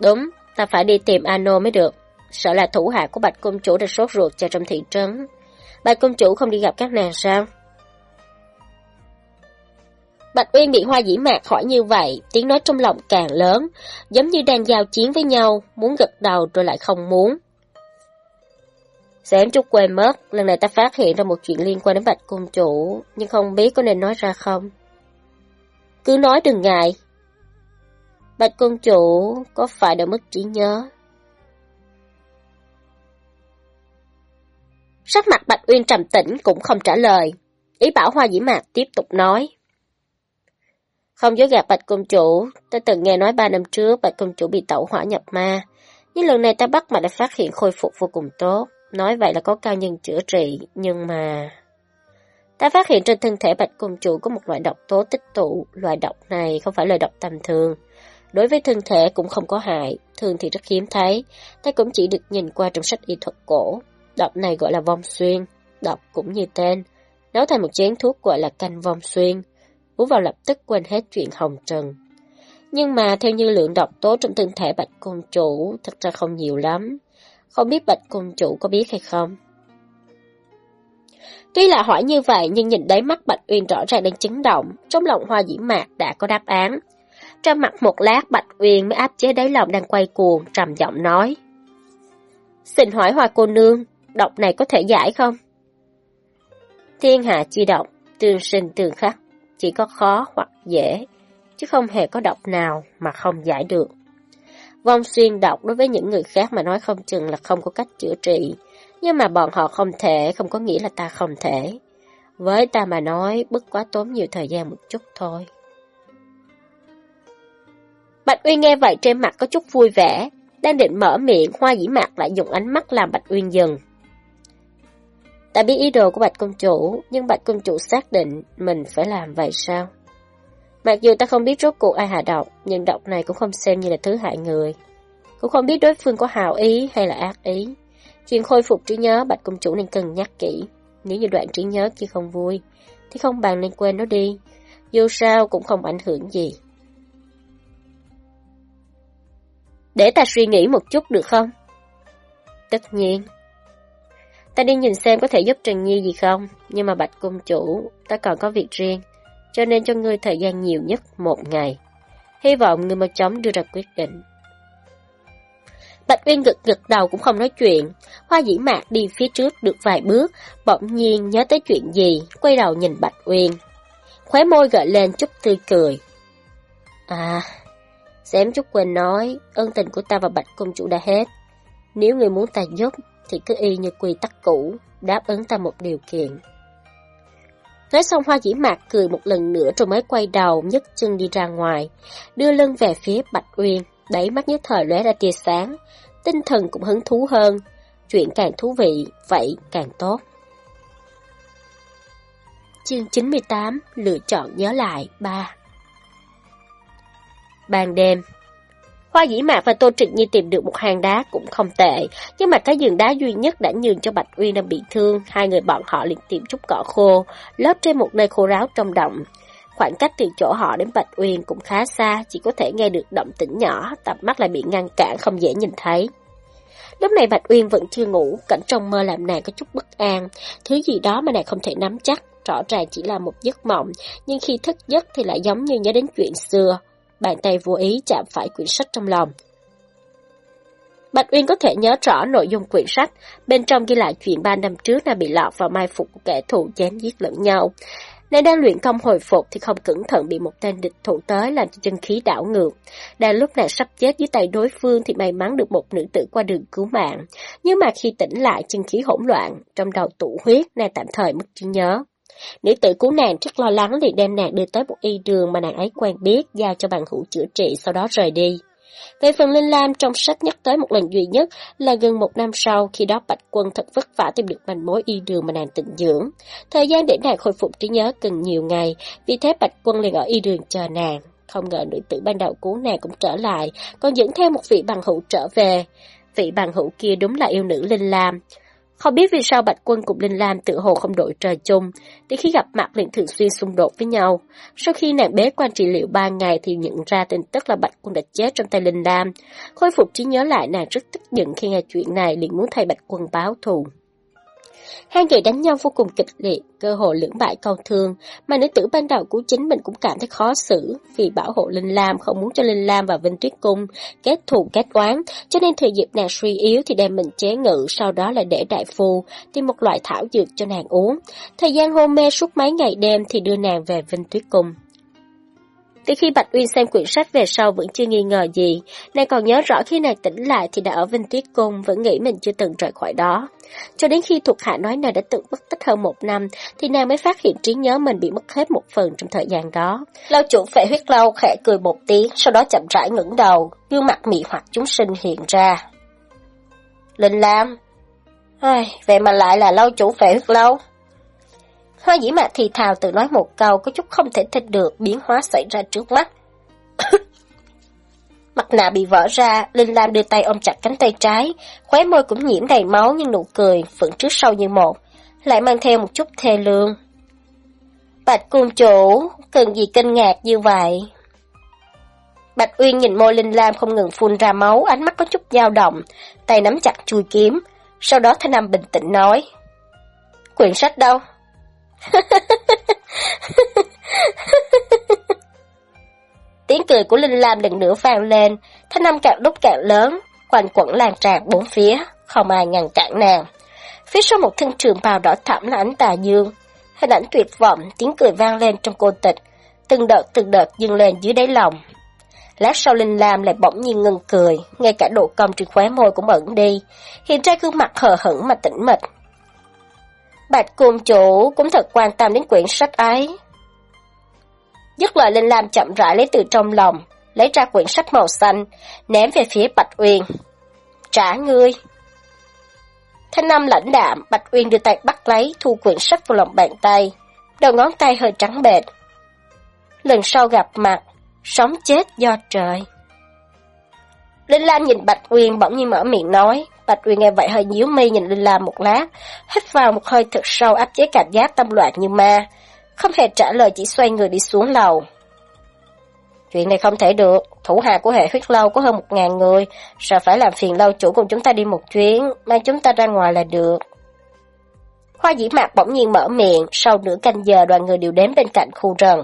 Đúng, ta phải đi tìm Ano mới được. Sợ là thủ hạ của Bạch công chủ đã sốt ruột cho trong thị trấn. Bạch công chủ không đi gặp các nàng sao? Bạch Uyên bị hoa dĩ mạc hỏi như vậy, tiếng nói trong lòng càng lớn, giống như đang giao chiến với nhau, muốn gật đầu rồi lại không muốn. Xem chút quên mất, lần này ta phát hiện ra một chuyện liên quan đến Bạch Cung Chủ, nhưng không biết có nên nói ra không. Cứ nói đừng ngại. Bạch Cung Chủ có phải đã mất trí nhớ? Sắc mặt Bạch Uyên trầm tĩnh cũng không trả lời. Ý bảo Hoa Dĩ Mạc tiếp tục nói. Không dối gạt Bạch Công Chủ, ta từng nghe nói ba năm trước Bạch Công Chủ bị tẩu hỏa nhập ma. Nhưng lần này ta bắt mà đã phát hiện khôi phục vô cùng tốt. Nói vậy là có cao nhân chữa trị, nhưng mà... Ta phát hiện trên thân thể Bạch Công Chủ có một loại độc tố tích tụ. Loại độc này không phải loại độc tầm thường. Đối với thân thể cũng không có hại, thường thì rất hiếm thấy. Ta cũng chỉ được nhìn qua trong sách y thuật cổ. Độc này gọi là vong xuyên, độc cũng như tên. Nấu thành một chén thuốc gọi là canh vong xuyên uống vào lập tức quên hết chuyện hồng trần. Nhưng mà theo như lượng độc tố trong thân thể bạch cung chủ thật ra không nhiều lắm. Không biết bạch cung chủ có biết hay không? Tuy là hỏi như vậy nhưng nhìn đáy mắt Bạch Uyên rõ ràng đang chấn động, trong lòng hoa dĩ mạc đã có đáp án. Trong mặt một lát Bạch Uyên mới áp chế đáy lòng đang quay cuồng, trầm giọng nói. Xin hỏi hoa cô nương, độc này có thể giải không? Thiên hạ chi độc, tương sinh tương khắc chỉ có khó hoặc dễ, chứ không hề có độc nào mà không giải được. Vong xuyên độc đối với những người khác mà nói không chừng là không có cách chữa trị, nhưng mà bọn họ không thể không có nghĩa là ta không thể. Với ta mà nói, bất quá tốn nhiều thời gian một chút thôi. Bạch Uyên nghe vậy trên mặt có chút vui vẻ, đang định mở miệng, hoa dĩ mạc lại dùng ánh mắt làm Bạch Uyên dừng. Ta biết ý đồ của Bạch Công Chủ, nhưng Bạch Công Chủ xác định mình phải làm vậy sao? Mặc dù ta không biết rốt cuộc ai hạ độc, nhưng độc này cũng không xem như là thứ hại người. Cũng không biết đối phương có hào ý hay là ác ý. Chuyện khôi phục trí nhớ Bạch Công Chủ nên cần nhắc kỹ. Nếu như đoạn trí nhớ kia không vui, thì không bằng nên quên nó đi. Dù sao cũng không ảnh hưởng gì. Để ta suy nghĩ một chút được không? Tất nhiên. Ta đi nhìn xem có thể giúp Trần Nhi gì không, nhưng mà Bạch Cung Chủ, ta còn có việc riêng, cho nên cho ngươi thời gian nhiều nhất một ngày. Hy vọng ngươi mau chóng đưa ra quyết định. Bạch Uyên gật gật đầu cũng không nói chuyện. Hoa dĩ mạc đi phía trước được vài bước, bỗng nhiên nhớ tới chuyện gì, quay đầu nhìn Bạch Uyên. Khóe môi gợi lên chút tươi cười. À, xem chút quên nói, ân tình của ta và Bạch Công Chủ đã hết. Nếu người muốn ta giúp, thì cứ y như quy tắc cũ, đáp ứng ta một điều kiện. Nói xong hoa dĩ mạc cười một lần nữa rồi mới quay đầu nhấc chân đi ra ngoài, đưa lưng về phía Bạch Uyên, đẩy mắt nhất thời lóe ra tia sáng, tinh thần cũng hứng thú hơn. Chuyện càng thú vị, vậy càng tốt. Chương 98 Lựa chọn nhớ lại 3 Ban đêm Hoa dĩ mạc và Tô Trịnh Nhi tìm được một hang đá cũng không tệ, nhưng mà cái giường đá duy nhất đã nhường cho Bạch Uyên đang bị thương, hai người bọn họ liền tìm chút cỏ khô, lớp trên một nơi khô ráo trong động. Khoảng cách từ chỗ họ đến Bạch Uyên cũng khá xa, chỉ có thể nghe được động tĩnh nhỏ, tập mắt lại bị ngăn cản không dễ nhìn thấy. Lúc này Bạch Uyên vẫn chưa ngủ, cảnh trong mơ làm nàng có chút bất an, thứ gì đó mà nàng không thể nắm chắc, rõ ràng chỉ là một giấc mộng, nhưng khi thức giấc thì lại giống như nhớ đến chuyện xưa. Bàn tay vô ý chạm phải quyển sách trong lòng. Bạch Uyên có thể nhớ rõ nội dung quyển sách, bên trong ghi lại chuyện ba năm trước đã bị lọt vào mai phục của kẻ thù chém giết lẫn nhau. nay đang luyện công hồi phục thì không cẩn thận bị một tên địch thủ tới làm cho chân khí đảo ngược. Đang lúc nàng sắp chết dưới tay đối phương thì may mắn được một nữ tử qua đường cứu mạng. Nhưng mà khi tỉnh lại chân khí hỗn loạn, trong đầu tụ huyết nàng tạm thời mất trí nhớ. Nữ tử cứu nàng rất lo lắng liền đem nàng đưa tới một y đường mà nàng ấy quen biết, giao cho bạn hữu chữa trị sau đó rời đi. Về phần Linh Lam trong sách nhắc tới một lần duy nhất là gần một năm sau, khi đó Bạch Quân thật vất vả tìm được manh mối y đường mà nàng tịnh dưỡng. Thời gian để nàng khôi phục trí nhớ cần nhiều ngày, vì thế Bạch Quân liền ở y đường chờ nàng. Không ngờ nữ tử ban đầu cứu nàng cũng trở lại, còn dẫn theo một vị bằng hữu trở về. Vị bằng hữu kia đúng là yêu nữ Linh Lam. Không biết vì sao Bạch Quân cùng Linh Lam tự hồ không đội trời chung, từ khi gặp mặt liền thường xuyên xung đột với nhau. Sau khi nàng bế quan trị liệu ba ngày thì nhận ra tin tức là Bạch Quân đã chết trong tay Linh Lam. Khôi phục trí nhớ lại nàng rất tức giận khi nghe chuyện này liền muốn thay Bạch Quân báo thù. Hai người đánh nhau vô cùng kịch liệt, cơ hội lưỡng bại câu thương, mà nữ tử ban đầu của chính mình cũng cảm thấy khó xử, vì bảo hộ Linh Lam không muốn cho Linh Lam và Vinh Tuyết Cung kết thù kết oán, cho nên thời dịp nàng suy yếu thì đem mình chế ngự, sau đó là để đại phu tìm một loại thảo dược cho nàng uống. Thời gian hôn mê suốt mấy ngày đêm thì đưa nàng về Vinh Tuyết Cung. Từ khi Bạch Uyên xem quyển sách về sau vẫn chưa nghi ngờ gì, nàng còn nhớ rõ khi nàng tỉnh lại thì đã ở Vinh Tuyết Cung, vẫn nghĩ mình chưa từng rời khỏi đó. Cho đến khi thuộc hạ nói nàng đã từng mất tích hơn một năm, thì nàng mới phát hiện trí nhớ mình bị mất hết một phần trong thời gian đó. Lâu chủ phệ huyết lâu khẽ cười một tiếng, sau đó chậm rãi ngẩng đầu, gương mặt mị hoặc chúng sinh hiện ra. Linh Lam Ai, vậy mà lại là lâu chủ phệ huyết lâu. Hoa dĩ mạc thì thào tự nói một câu có chút không thể tin được biến hóa xảy ra trước mắt. Mặt nạ bị vỡ ra, Linh Lam đưa tay ôm chặt cánh tay trái, khóe môi cũng nhiễm đầy máu nhưng nụ cười vẫn trước sau như một, lại mang theo một chút thê lương. Bạch cung chủ, cần gì kinh ngạc như vậy? Bạch Uyên nhìn môi Linh Lam không ngừng phun ra máu, ánh mắt có chút dao động, tay nắm chặt chui kiếm, sau đó Thanh Nam bình tĩnh nói. Quyển sách đâu? Tiếng cười của Linh Lam lần nữa vang lên, thanh âm càng lúc càng lớn, quanh quẩn lan tràn bốn phía, không ai ngăn cản nàng. Phía sau một thân trường bào đỏ thẳm là ánh tà dương, hình ảnh tuyệt vọng, tiếng cười vang lên trong cô tịch, từng đợt từng đợt dâng lên dưới đáy lòng. Lát sau Linh Lam lại bỗng nhiên ngừng cười, ngay cả độ cong trên khóe môi cũng ẩn đi, hiện ra gương mặt hờ hững mà tĩnh mịch. Bạch cung chủ cũng thật quan tâm đến quyển sách ấy. Dứt lời Linh Lam chậm rãi lấy từ trong lòng, lấy ra quyển sách màu xanh, ném về phía Bạch Uyên. Trả ngươi. Thanh âm lãnh đạm, Bạch Uyên đưa tay bắt lấy, thu quyển sách vào lòng bàn tay, đầu ngón tay hơi trắng bệt. Lần sau gặp mặt, sống chết do trời. Linh Lam nhìn Bạch Uyên bỗng nhiên mở miệng nói, Bạch Uyên nghe vậy hơi nhíu mi nhìn Linh Lam một lát, hít vào một hơi thật sâu áp chế cảm giác tâm loạn như ma, không hề trả lời chỉ xoay người đi xuống lầu. Chuyện này không thể được, thủ hạ của hệ huyết lâu có hơn một ngàn người, sợ phải làm phiền lâu chủ cùng chúng ta đi một chuyến, mang chúng ta ra ngoài là được. Hoa dĩ mạc bỗng nhiên mở miệng, sau nửa canh giờ đoàn người đều đến bên cạnh khu rừng.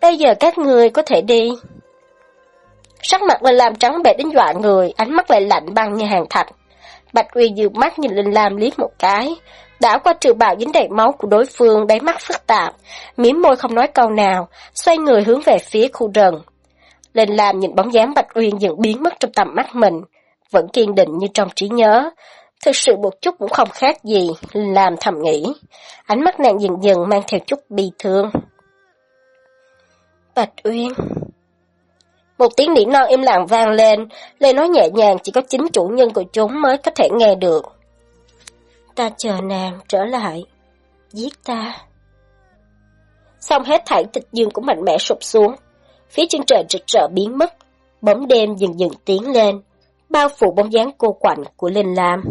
Bây giờ các người có thể đi. Sắc mặt Linh Lam trắng bệ đến dọa người, ánh mắt lại lạnh băng như hàng thạch. Bạch Uy dư mắt nhìn Linh Lam liếc một cái, đã qua trừ bạo dính đầy máu của đối phương, đáy mắt phức tạp, miếm môi không nói câu nào, xoay người hướng về phía khu rừng. Linh Lam nhìn bóng dáng Bạch Uyên dần biến mất trong tầm mắt mình, vẫn kiên định như trong trí nhớ. Thực sự một chút cũng không khác gì, Linh Lam thầm nghĩ. Ánh mắt nàng dần dần mang theo chút bi thương. Bạch Uyên một tiếng nỉ non im lặng vang lên, lời nói nhẹ nhàng chỉ có chính chủ nhân của chúng mới có thể nghe được. Ta chờ nàng trở lại, giết ta. Xong hết thảy tịch dương cũng mạnh mẽ sụp xuống, phía chân trời rực rỡ biến mất, bóng đêm dần dần tiến lên, bao phủ bóng dáng cô quạnh của Linh Lam.